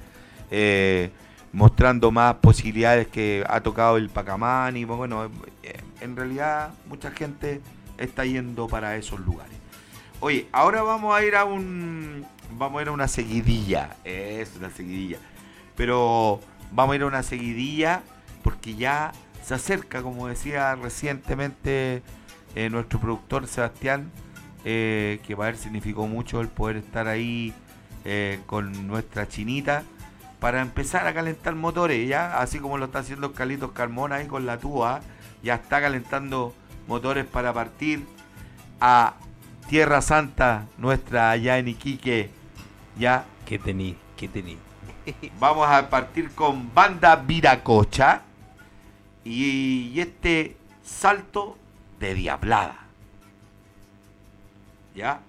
eh, mostrando más posibilidades que ha tocado el Pacamán y bueno, eh, en realidad mucha gente está yendo para esos lugares. Oye, ahora vamos a ir a un. Vamos a ir a una seguidilla. Es una seguidilla. Pero vamos a ir a una seguidilla porque ya se acerca, como decía recientemente eh, nuestro productor Sebastián, eh, que para él significó mucho el poder estar ahí eh, con nuestra chinita para empezar a calentar motores, ya, así como lo está haciendo Carlitos Carmona ahí con la tuba, ya está calentando motores para partir a Tierra Santa, nuestra allá en Iquique. Ya. ¿Qué tení? ¿Qué tení? Vamos a partir con Banda Viracocha y, y este salto de Diablada. ¿Ya?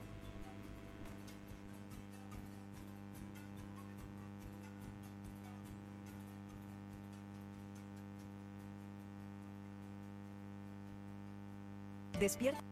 Despierta.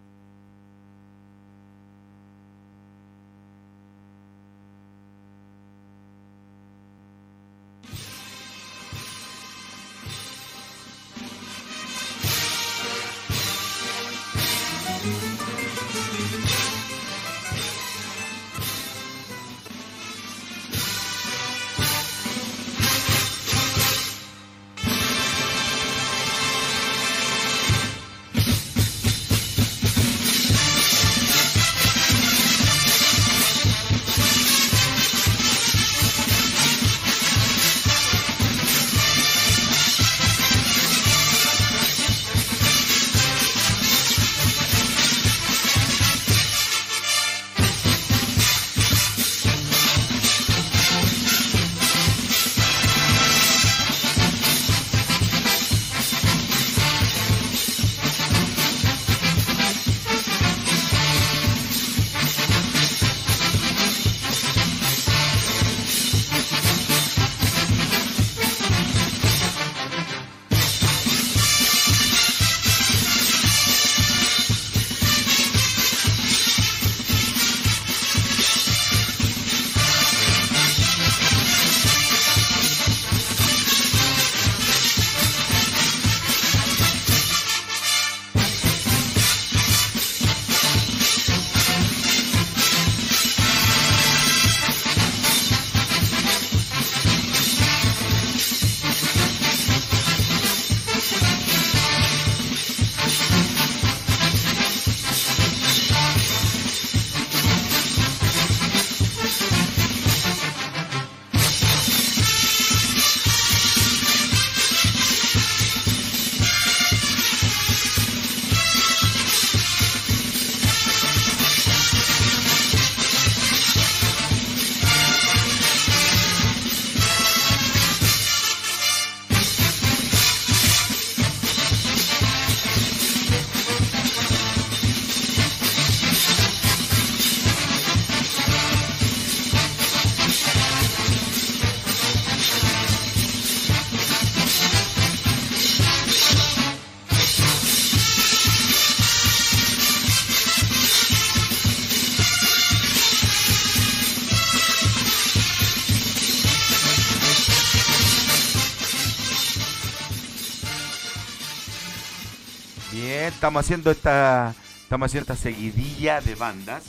estamos haciendo esta estamos haciendo esta seguidilla de bandas,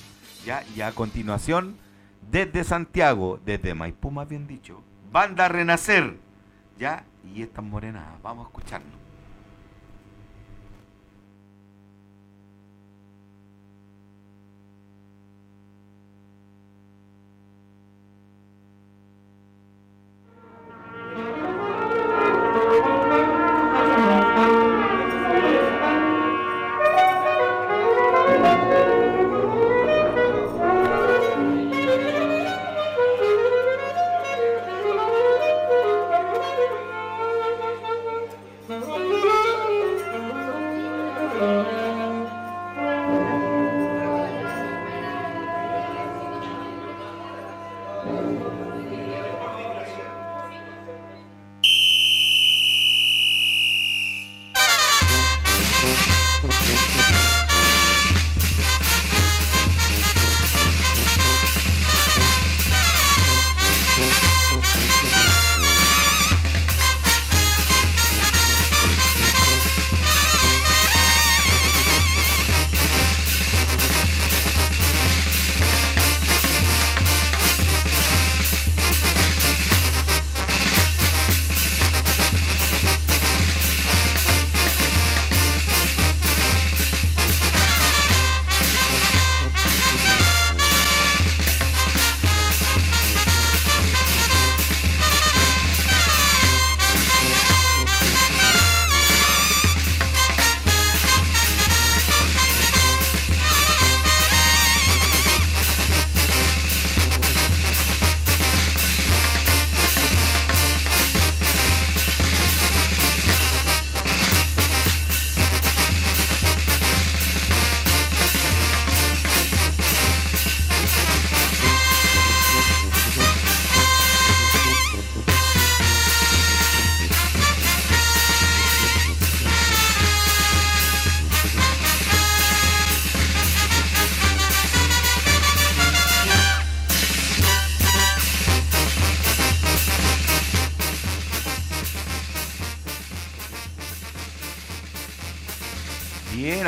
ya y a continuación desde Santiago, desde Maipú más bien dicho, Banda Renacer, ya y estas morenas, vamos a escucharnos.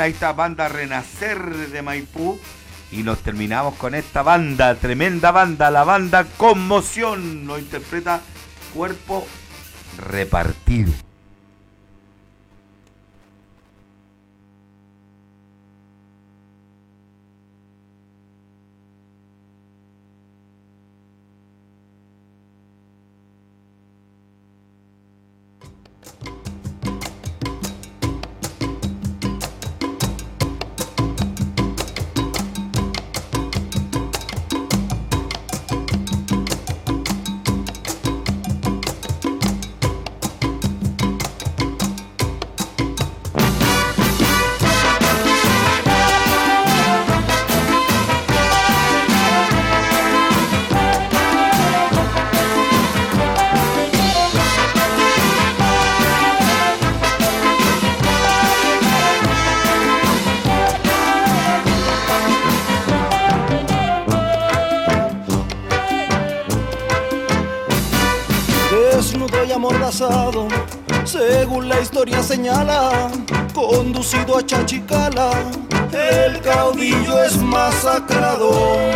Bueno, ahí está Banda Renacer de Maipú. Y nos terminamos con esta banda, tremenda banda, la banda Conmoción. Lo interpreta Cuerpo Repartido. a Chachicala, el caudillo es masacrado.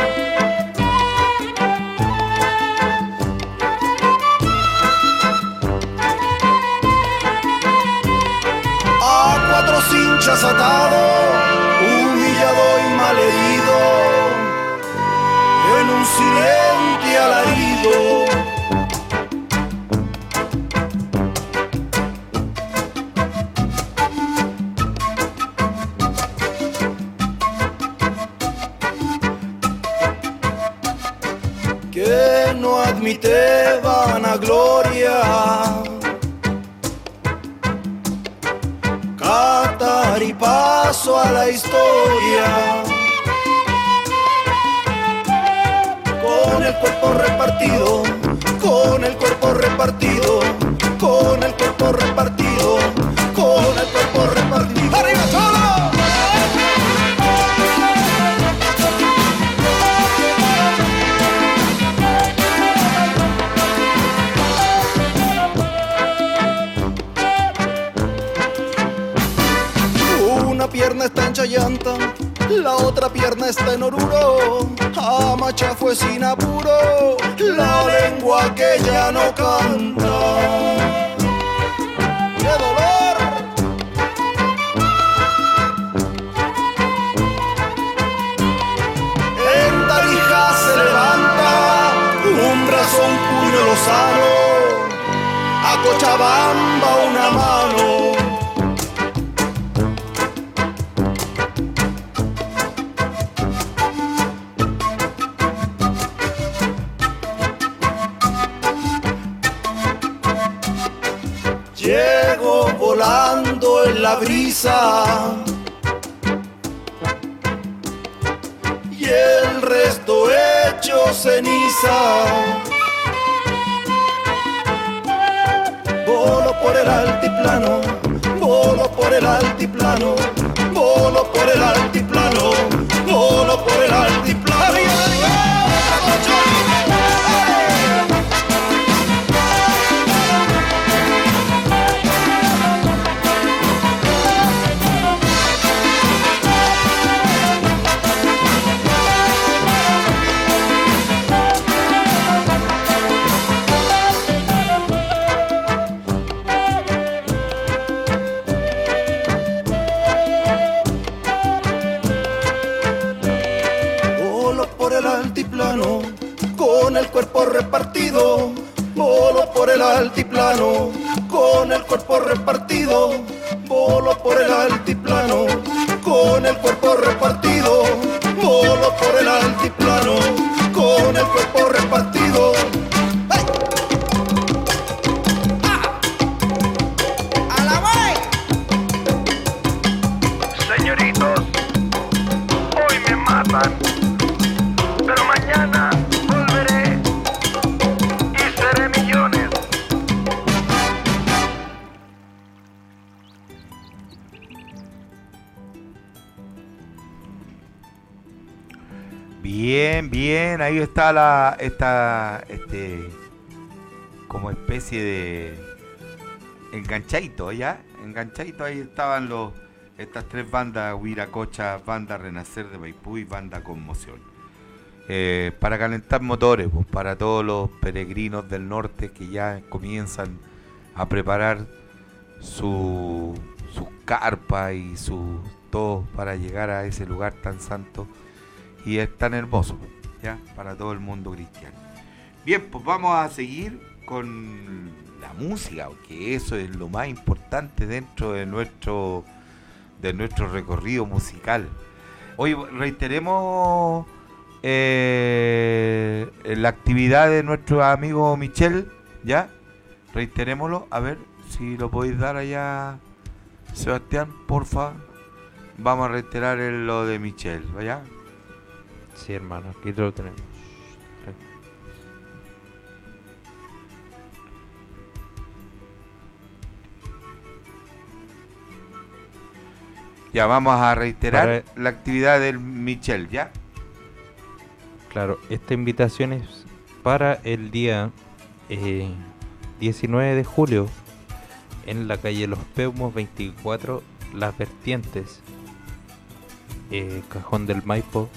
está la. Esta. Este. Como especie de. Enganchadito, ¿ya? Enganchadito, ahí estaban los. Estas tres bandas, Huiracocha, Banda Renacer de Maipú y Banda Conmoción. Eh, para calentar motores, pues, para todos los peregrinos del norte que ya comienzan a preparar su, su carpa y su todo para llegar a ese lugar tan santo y es tan hermoso ya, para todo el mundo cristiano. Bien, pues vamos a seguir con la música, que eso es lo más importante dentro de nuestro de nuestro recorrido musical. Hoy reiteremos eh, la actividad de nuestro amigo Michel, ¿ya? Reiterémoslo, a ver si lo podéis dar allá, Sebastián, porfa. Vamos a reiterar lo de Michel, ¿vaya? Sí, hermano, aquí lo tenemos. Ya vamos a reiterar Para- la actividad del Michel, ¿ya? Claro, esta invitación es para el día eh, 19 de julio en la calle Los Peumos 24, Las Vertientes, eh, Cajón del Maipo,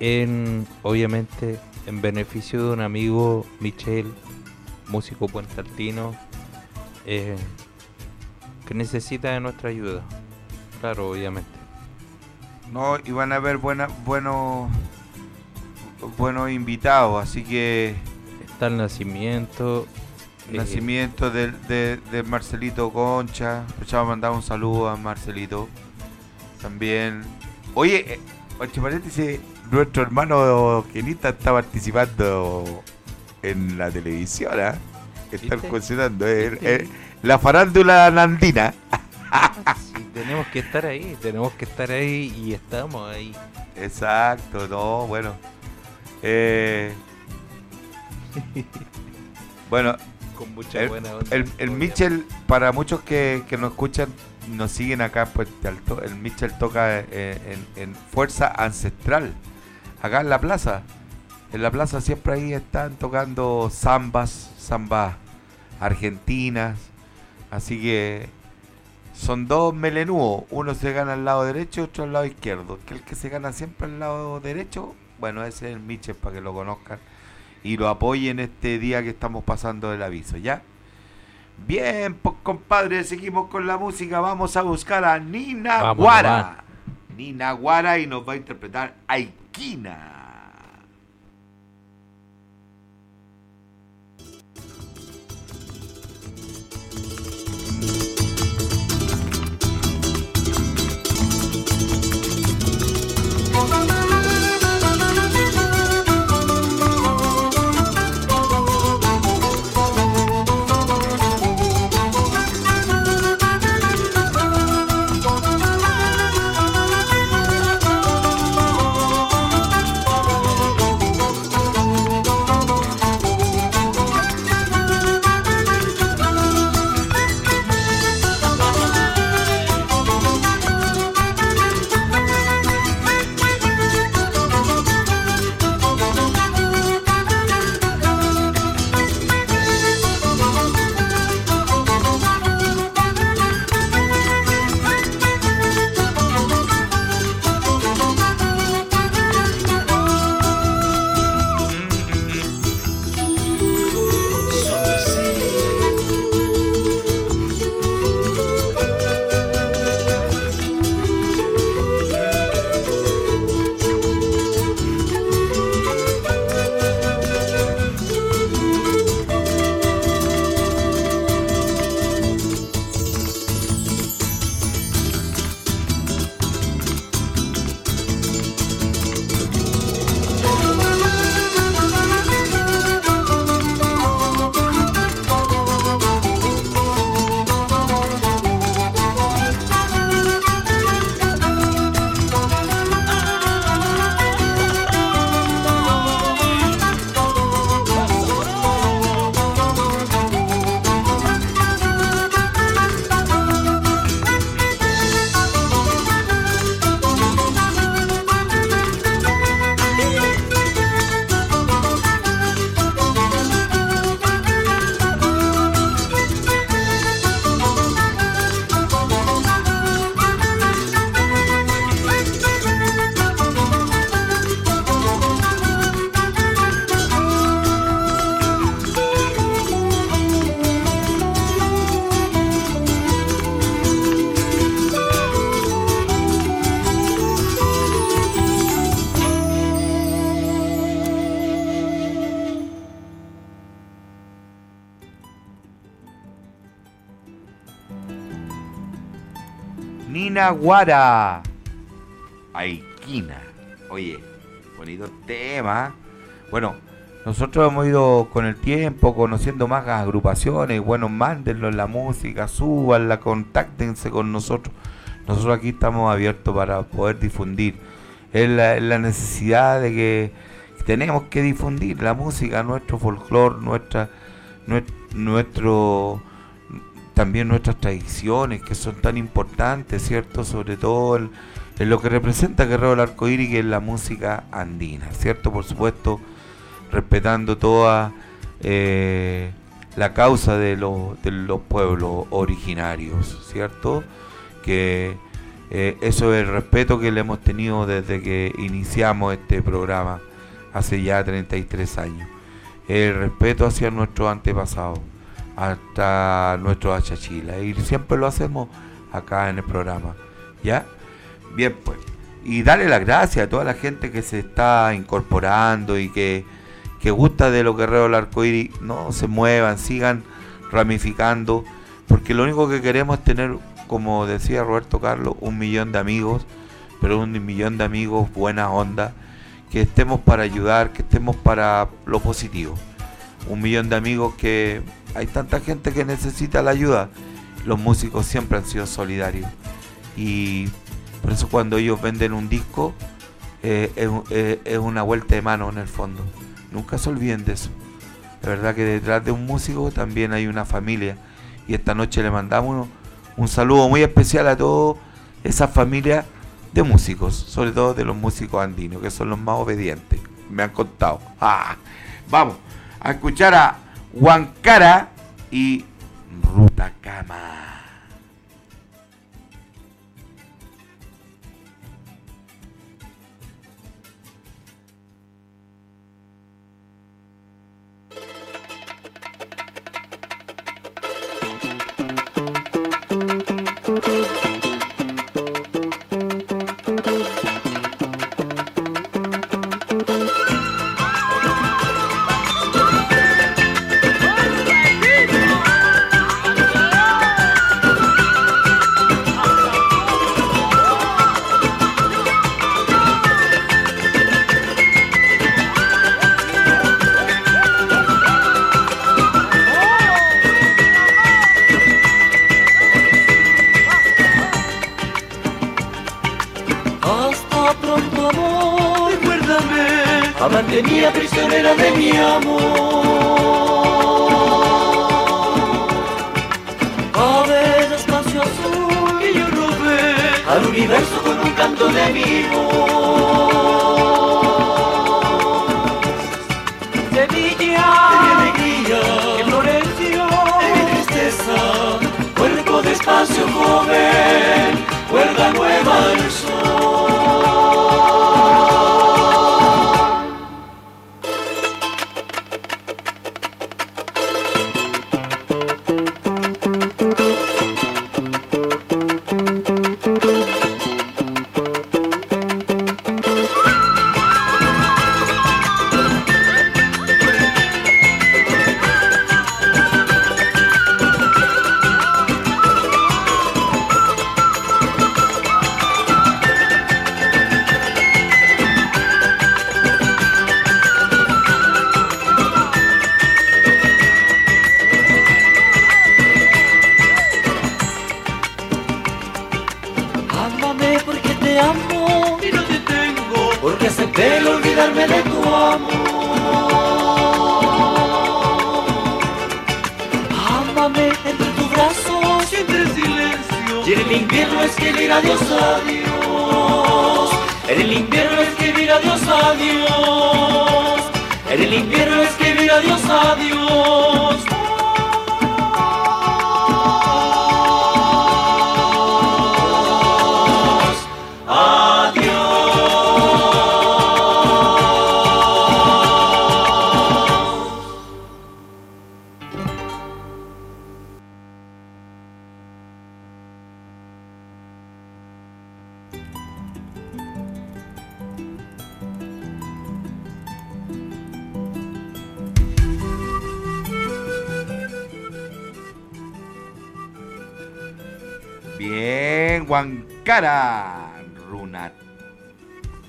en obviamente en beneficio de un amigo Michel, músico puentaltino, eh, que necesita de nuestra ayuda. Claro, obviamente. No, y van a haber buena, buenos buenos invitados, así que Está el nacimiento. eh, nacimiento de, de Marcelito Concha. Aprovechamos a mandar un saludo a Marcelito. También. Oye, eh, entre paréntesis, nuestro hermano Kenita está participando en la televisión, eh, ¿Viste? eh, la farándula nandina. Sí, tenemos que estar ahí, tenemos que estar ahí y estamos ahí. Exacto, no, bueno. Eh, bueno, Con mucha el, buena onda. el, el. Mitchell, para muchos que, que nos escuchan, nos siguen acá en Puente Alto, el Mitchell toca eh, en, en Fuerza Ancestral, acá en la plaza. En la plaza siempre ahí están tocando zambas, zambas argentinas. Así que son dos melenúos. Uno se gana al lado derecho y otro al lado izquierdo. Que el que se gana siempre al lado derecho, bueno, ese es el Mitchell para que lo conozcan y lo apoyen este día que estamos pasando del aviso, ¿ya? Bien, pues compadre, seguimos con la música. Vamos a buscar a Nina Guara. Nina Guara y nos va a interpretar Aikina. Thank Guara. Aiquina. Oye, bonito tema. Bueno, nosotros hemos ido con el tiempo conociendo más agrupaciones. Bueno, mándenlo la música, súbanla, contáctense con nosotros. Nosotros aquí estamos abiertos para poder difundir. Es la, es la necesidad de que tenemos que difundir la música, nuestro folclore, nuestra, nues- nuestro, también nuestras tradiciones que son tan importantes, ¿cierto? Sobre todo en lo que representa Guerrero del Arcoíris, que es la música andina, ¿cierto? Por supuesto, respetando toda eh, la causa de, los de los pueblos originarios, ¿cierto? Que eh, eso es el respeto que le hemos tenido desde que iniciamos este programa hace ya 33 años. El respeto hacia nuestros antepasados, hasta nuestros achachilas. Y siempre lo hacemos acá en el programa. ¿Ya? Bien, pues. Y darle las gracias a toda la gente que se está incorporando y que, que gusta de los guerreros del arcoíris. No se muevan, sigan ramificando. Porque lo único que queremos es tener, como decía Roberto Carlos, un millón de amigos. Pero un millón de amigos buena onda. Que estemos para ayudar, que estemos para lo positivo. Un millón de amigos que hay tanta gente que necesita la ayuda. Los músicos siempre han sido solidarios. Y por eso cuando ellos venden un disco, eh, eh, es una vuelta de mano en el fondo. Nunca se olviden de eso. La verdad que detrás de un músico también hay una familia. Y esta noche le mandamos un, saludo muy especial a todas esas familias de músicos, sobre todo de los músicos andinos, que son los más obedientes. Me han contado. Ah, vamos a escuchar a Huancara y Ruta Cama.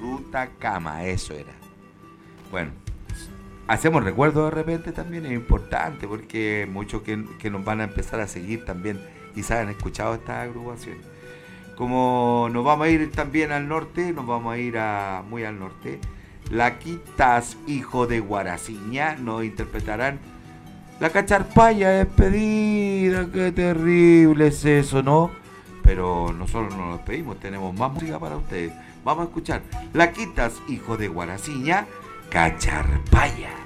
Ruta Cama, eso era. Bueno, hacemos recuerdo de repente también, es importante porque muchos que, nos van a empezar a seguir también quizás han escuchado esta agrupación. Como nos vamos a ir también al norte, nos vamos a ir a muy al norte. Laquitas, hijo de Guaraciña, nos interpretarán la cacharpaya despedida. Qué terrible es eso, ¿no? Pero nosotros no nos despedimos, tenemos más música para ustedes. Vamos a escuchar Laquitas, hijo de Guaraciña, cacharpaya.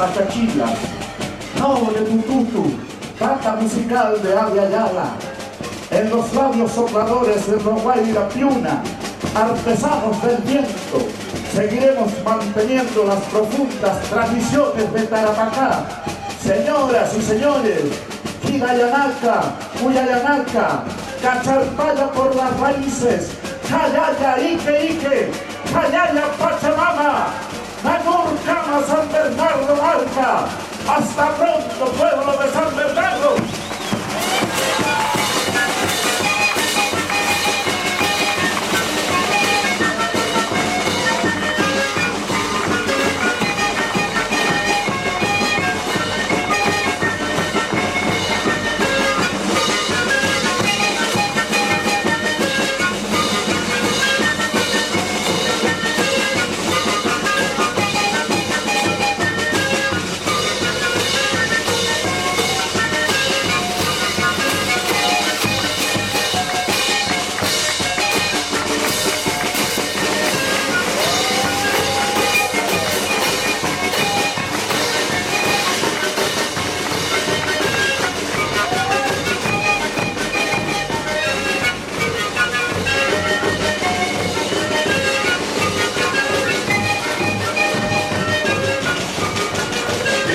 De nuestros atachillas. Noble tututu, cata musical de Avia Yala. En los labios sopladores de Roguay y la Piuna, artesanos del viento, seguiremos manteniendo las profundas tradiciones de Tarapacá. Señoras y señores, Kirayanaka, Cuyayanaca, Cacharpaya por las raíces, Chayaya, Ike, Ike, Chayaya, Pachamama, Cama, San Bernardo, Arca. Hasta pronto, pueblo de San Bernardo.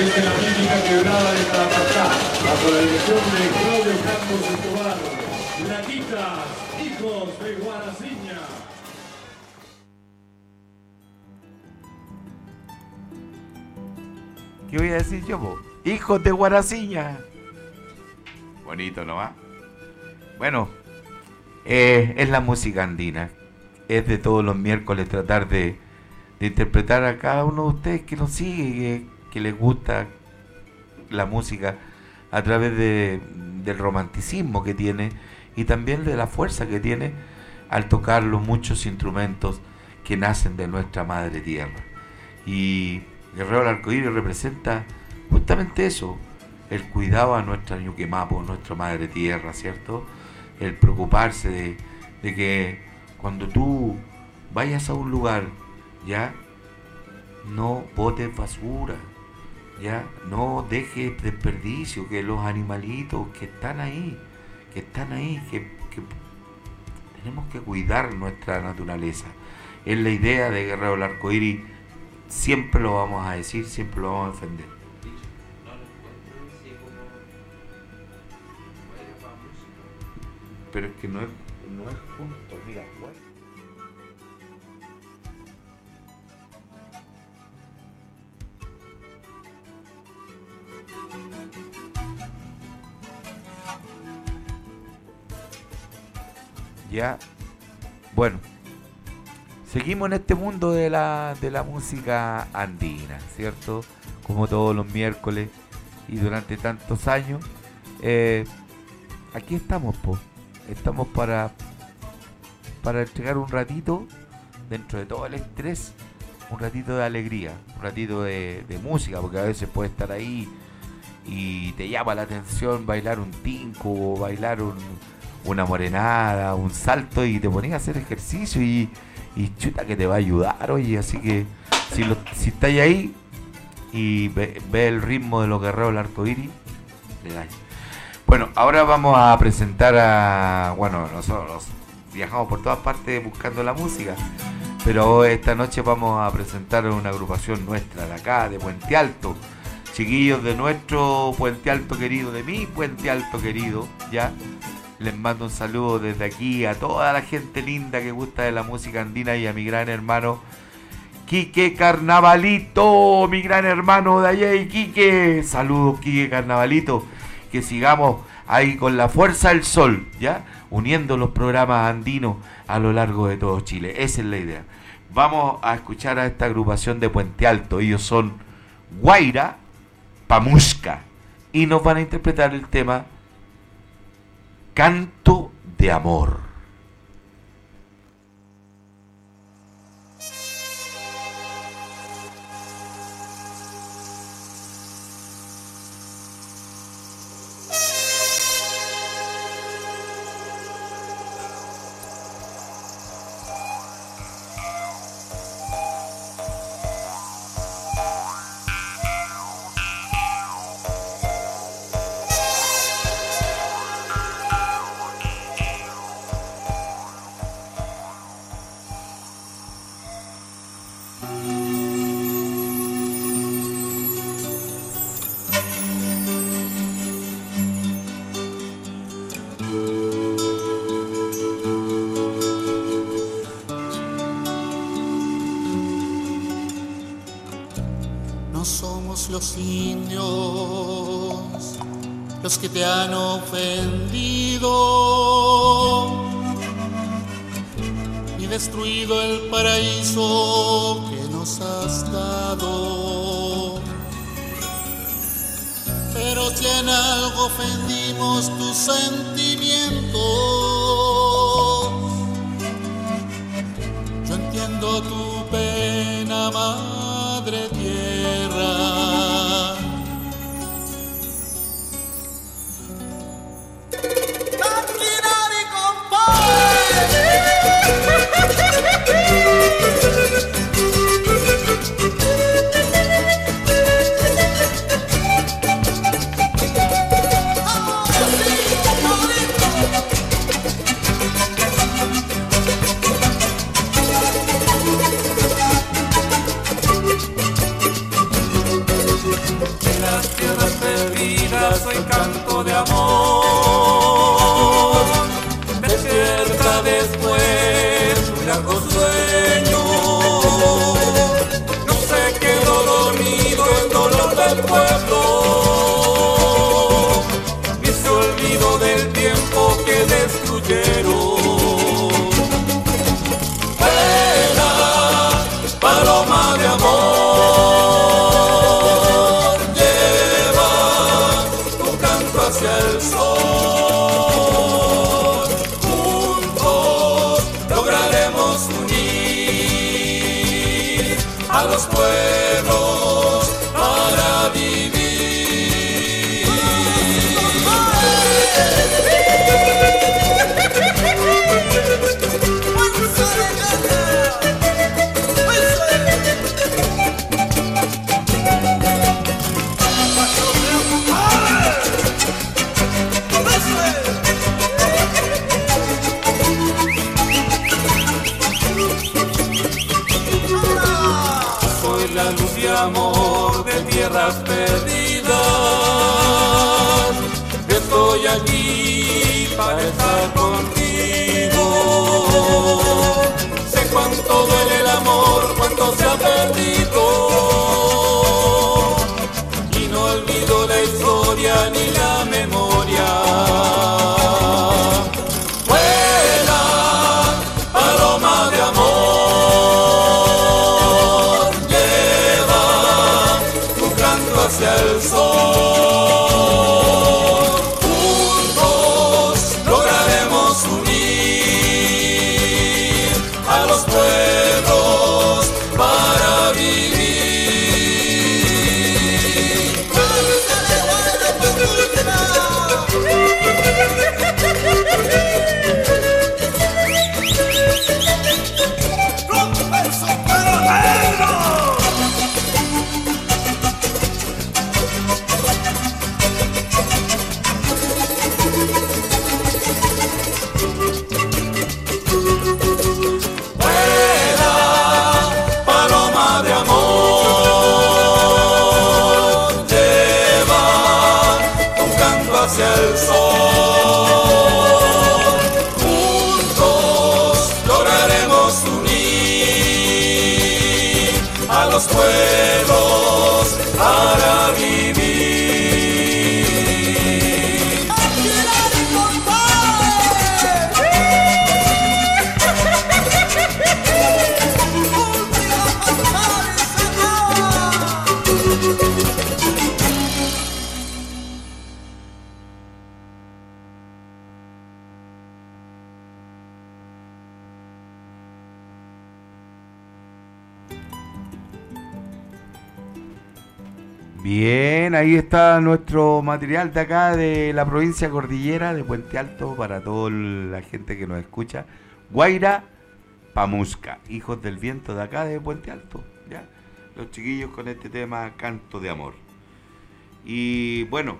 Desde la mítica quebrada de Tarapacá, bajo la dirección de Claudio Campos Escobar, Laquitas, hijos de Guaraciña. ¿Qué voy a decir yo, po? Hijos de Guaraciña. Bonito, ¿no va? Bueno, eh, es la música andina. Es de todos los miércoles tratar de, de interpretar a cada uno de ustedes que nos sigue, que, que les gusta la música a través de, del romanticismo que tiene y también de la fuerza que tiene al tocar los muchos instrumentos que nacen de nuestra madre tierra. Y Guerrero del Arcoíris representa justamente eso, el cuidado a nuestra Ñuquemapo, nuestra madre tierra, ¿cierto? El preocuparse de, de que cuando tú vayas a un lugar, ¿ya? No botes basura, ¿ya? No dejes desperdicio, que los animalitos que están ahí, que están ahí, que, que tenemos que cuidar nuestra naturaleza. Es la idea de Guerrero del Arcoíris, siempre lo vamos a decir, siempre lo vamos a defender. Pero es que no es, no es Bueno, seguimos en este mundo de la, de la música andina, ¿cierto? Como todos los miércoles y durante tantos años. Eh, aquí estamos. Estamos para, para entregar un ratito, dentro de todo el estrés, un ratito de alegría, un ratito de, de música, porque a veces puede estar ahí y te llama la atención bailar un tinco o bailar un, una morenada, un salto y te pones a hacer ejercicio y, chuta que te va a ayudar, oye, así que si, lo, estáis ahí y ve, ve el ritmo de los guerreros del arco iris, le dais. Bueno, ahora vamos a presentar a. Bueno, nosotros viajamos por todas partes buscando la música, pero esta noche vamos a presentar una agrupación nuestra de acá, de Puente Alto. Chiquillos de nuestro Puente Alto querido, de mi Puente Alto querido, ya. Les mando un saludo desde aquí a toda la gente linda que gusta de la música andina y a mi gran hermano Quique Carnavalito, mi gran hermano de allá y Quique. Saludos, Quique Carnavalito. Que sigamos ahí con la fuerza del sol, ¿ya? Uniendo los programas andinos a lo largo de todo Chile. Esa es la idea. Vamos a escuchar a esta agrupación de Puente Alto. Ellos son Guaira Pamusca. Y nos van a interpretar el tema Canto de Amor. No somos los indios los que te han ofendido y destruido el paraíso que nos has dado. Pero si en algo ofendimos tus sentimientos, del pueblo. Cuando Bien, ahí está nuestro material de acá de la provincia cordillera de Puente Alto para toda la gente que nos escucha. Guaira Pamusca, hijos del viento de acá de Puente Alto. ¿ya? Los chiquillos con este tema Canto de Amor. Y bueno,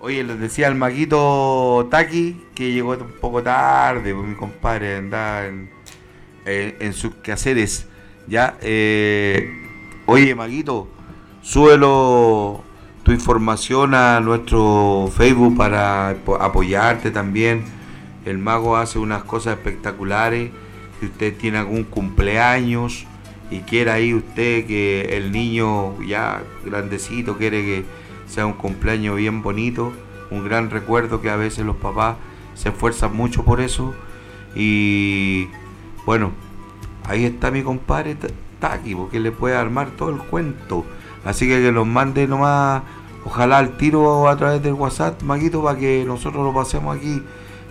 oye, les decía al maguito Taki que llegó un poco tarde, pues mi compadre andaba en, en- sus quehaceres. Ya, eh, oye, maguito, súbelo tu información a nuestro Facebook para apo- apoyarte también. El mago hace unas cosas espectaculares. Si usted tiene algún cumpleaños y quiere ahí usted que el niño ya grandecito quiere que sea un cumpleaños bien bonito, un gran recuerdo que a veces los papás se esfuerzan mucho por eso. Y bueno, ahí está mi compadre Ta- Taki, porque le puede armar todo el cuento. Así que que los mande nomás, ojalá al tiro a través del WhatsApp, Maguito, para que nosotros lo pasemos aquí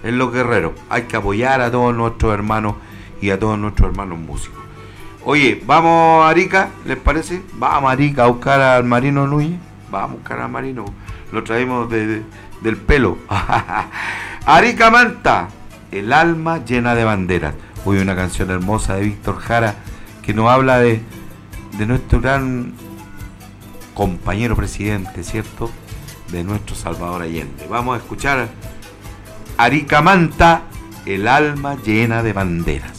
en Los Guerreros. Hay que apoyar a todos nuestros hermanos y a todos nuestros hermanos músicos. Oye, vamos a Arica, ¿les parece? Vamos a Arica a buscar al Marino Núñez. Vamos a buscar al Marino. Lo traemos de- de- del pelo. Arica Manta, el alma llena de banderas. Hoy una canción hermosa de Víctor Jara que nos habla de, de nuestro gran compañero presidente, ¿cierto? De nuestro Salvador Allende. Vamos a escuchar Arica Manta, el alma llena de banderas.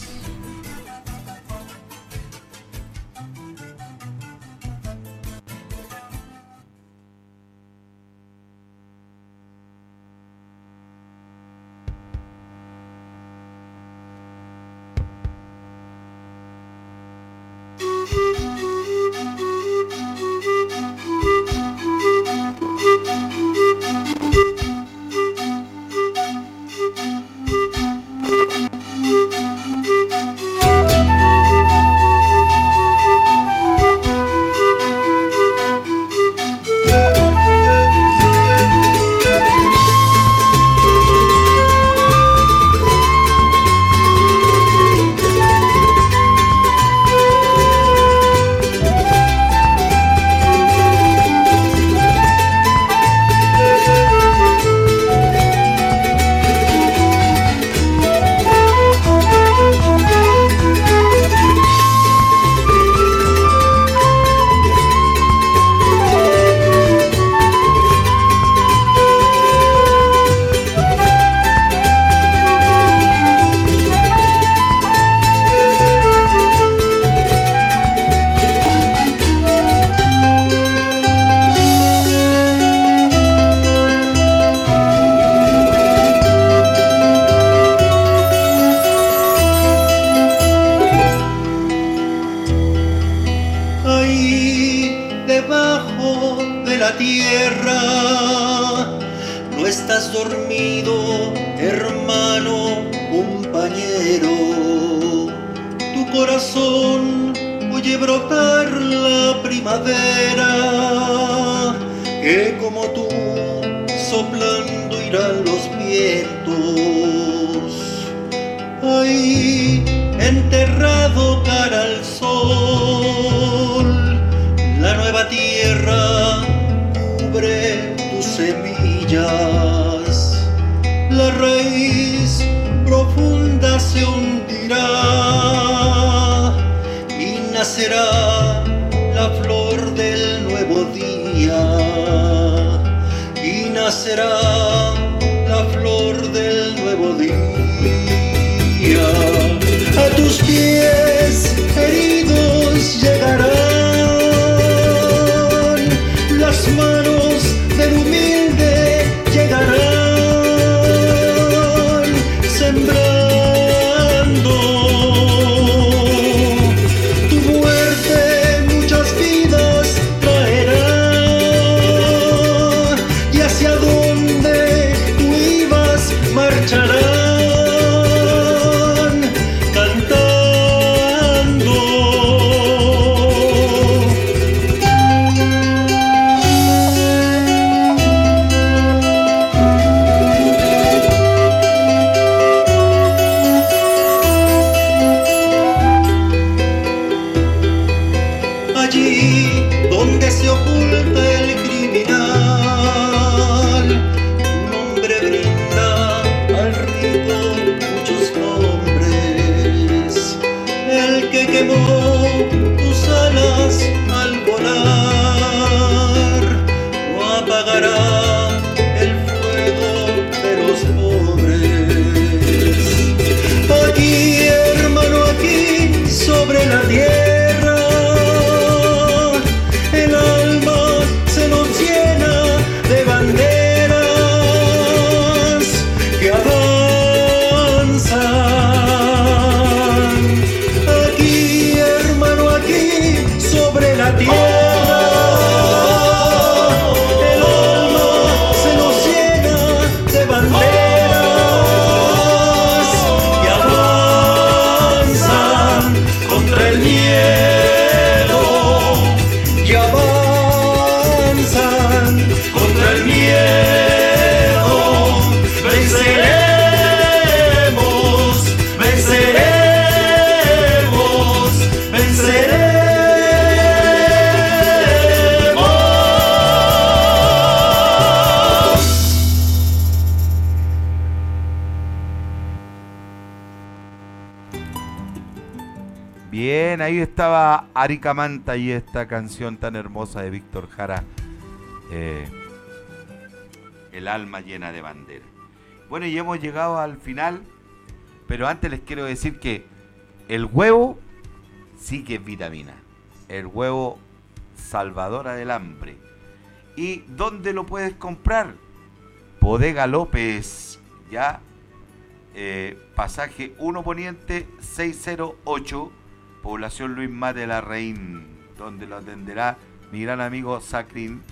Semillas. La raíz profunda se hundirá y nacerá la flor del nuevo día. Y nacerá estaba Arica Manta y esta canción tan hermosa de Víctor Jara, eh, El alma llena de bandera. Bueno, y hemos llegado al final, pero antes les quiero decir que el huevo sí que es vitamina. El huevo salvadora del hambre. ¿Y dónde lo puedes comprar? Bodega López, ya eh, pasaje 1 Poniente 608, población Luis Mate la Rein, donde lo atenderá mi gran amigo Sacrin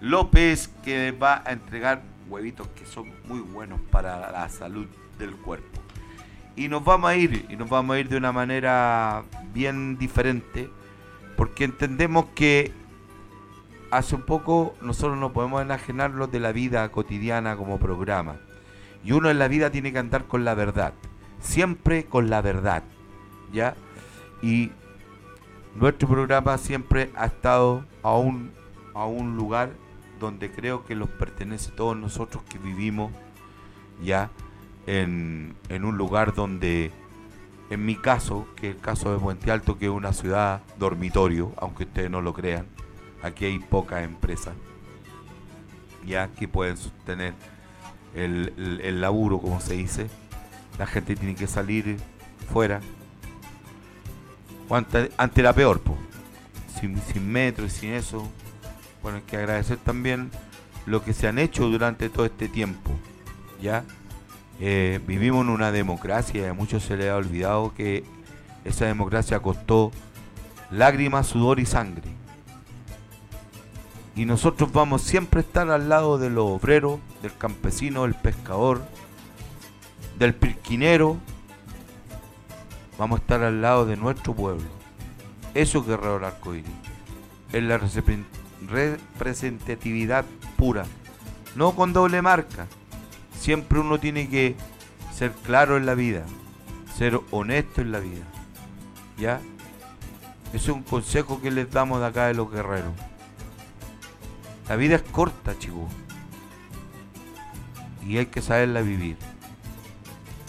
López, que va a entregar huevitos que son muy buenos para la salud del cuerpo. Y nos vamos a ir, y nos vamos a ir de una manera bien diferente, porque entendemos que hace un poco nosotros no podemos enajenarnos de la vida cotidiana como programa. Y uno en la vida tiene que andar con la verdad. Siempre con la verdad. ¿Ya? Y nuestro programa siempre ha estado a un, a un lugar donde creo que nos pertenece a todos nosotros que vivimos ya en, en un lugar donde, en mi caso, que es el caso de Puente Alto, que es una ciudad dormitorio, aunque ustedes no lo crean, aquí hay pocas empresas ya que pueden sostener el, el laburo, como se dice. La gente tiene que salir fuera. Ante, la peor. Sin, sin metro y sin eso. Bueno, hay que agradecer también lo que se han hecho durante todo este tiempo. ¿Ya? Eh, vivimos en una democracia y a muchos se les ha olvidado que esa democracia costó lágrimas, sudor y sangre. Y nosotros vamos siempre a estar al lado de los obreros, del campesino, del pescador, del pirquinero. Vamos a estar al lado de nuestro pueblo. Eso es Guerrero del Arcoíris. Es la represent- representatividad pura. No con doble marca. Siempre uno tiene que ser claro en la vida. Ser honesto en la vida. ¿Ya? Es un consejo que les damos de acá de los guerreros. La vida es corta, chicos. Y hay que saberla vivir.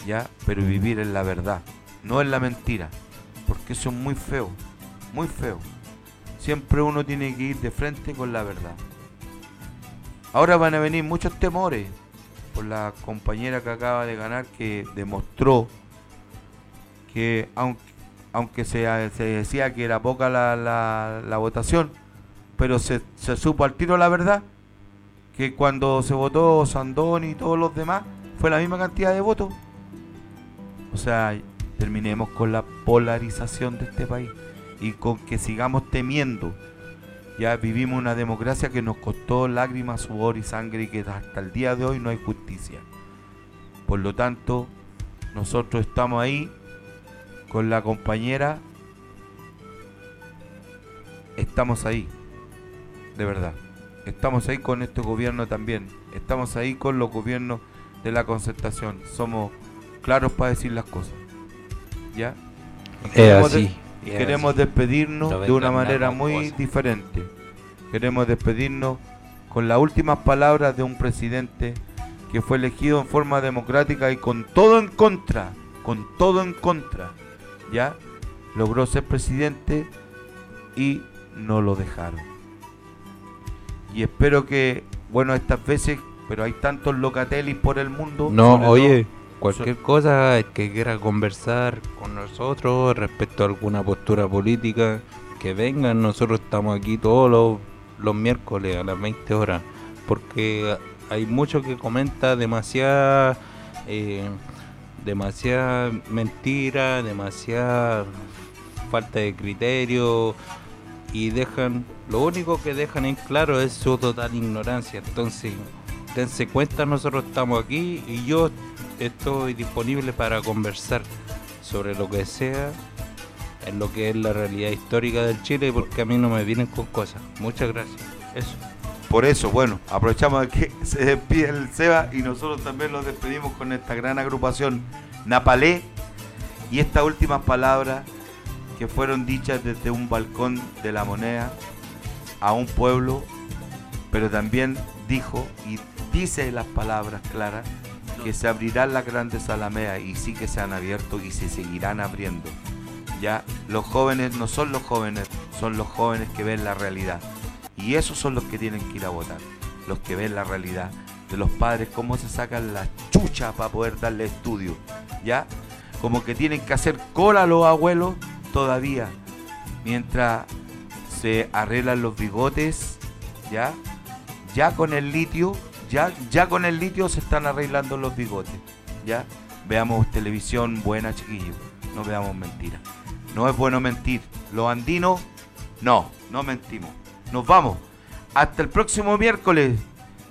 ¿Ya? Pero vivir en la verdad. No en la mentira. Porque eso es muy feo. Muy feo. Siempre uno tiene que ir de frente con la verdad. Ahora van a venir muchos temores por la compañera que acaba de ganar que demostró que aunque, aunque se, decía que era poca la, la- la votación, pero se, se supo al tiro la verdad, que cuando se votó Sandoni y todos los demás, fue la misma cantidad de votos. O sea, terminemos con la polarización de este país y con que sigamos temiendo. Ya vivimos una democracia que nos costó lágrimas, sudor y sangre y que hasta el día de hoy no hay justicia. Por lo tanto, nosotros estamos ahí con la compañera. Estamos ahí, de verdad. Estamos ahí con este gobierno también. Estamos ahí con los gobiernos de la concertación. Somos claros para decir las cosas. ¿Ya? Y Es queremos de- así, y queremos despedirnos No de una manera muy diferente. Queremos despedirnos con las últimas palabras de un presidente que fue elegido en forma democrática y con todo en contra, con todo en contra, ¿ya? Logró ser presidente y no lo dejaron. Y espero que, bueno, estas veces, pero hay tantos locatelis por el mundo. No, oye, todo- cualquier cosa que quiera conversar con nosotros respecto a alguna postura política, que vengan, nosotros estamos aquí todos los, los miércoles a las 20 horas, porque hay mucho que comenta demasiada, eh, demasiada mentira, demasiada falta de criterio y dejan, lo único que dejan en claro es su total ignorancia, entonces dense cuenta, nosotros estamos aquí y yo estoy disponible para conversar sobre lo que sea en lo que es la realidad histórica del Chile porque a mí no me vienen con cosas. Muchas gracias. Eso. Por eso, bueno, aprovechamos que se despide el Seba y nosotros también nos despedimos con esta gran agrupación Napalé y estas últimas palabras que fueron dichas desde un balcón de la moneda a un pueblo, pero también dijo y dice las palabras claras que se abrirán las grandes alamedas y sí que se han abierto y se seguirán abriendo. Ya los jóvenes no son los jóvenes, son los jóvenes que ven la realidad. Y esos son los que tienen que ir a votar. Los que ven la realidad de los padres, cómo se sacan la chucha para poder darle estudio. ¿Ya? Como que tienen que hacer cola los abuelos todavía. Mientras se arreglan los bigotes, ¿ya? Ya con el litio, ya, ya con el litio se están arreglando los bigotes. ¿Ya? Veamos televisión buena, chiquillos. No veamos mentiras. No es bueno mentir. Los andinos, no, no mentimos. Nos vamos. Hasta el próximo miércoles.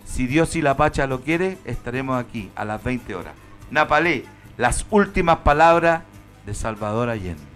Si Dios y la Pacha lo quiere, estaremos aquí a las 20 horas. Napalé, las últimas palabras de Salvador Allende.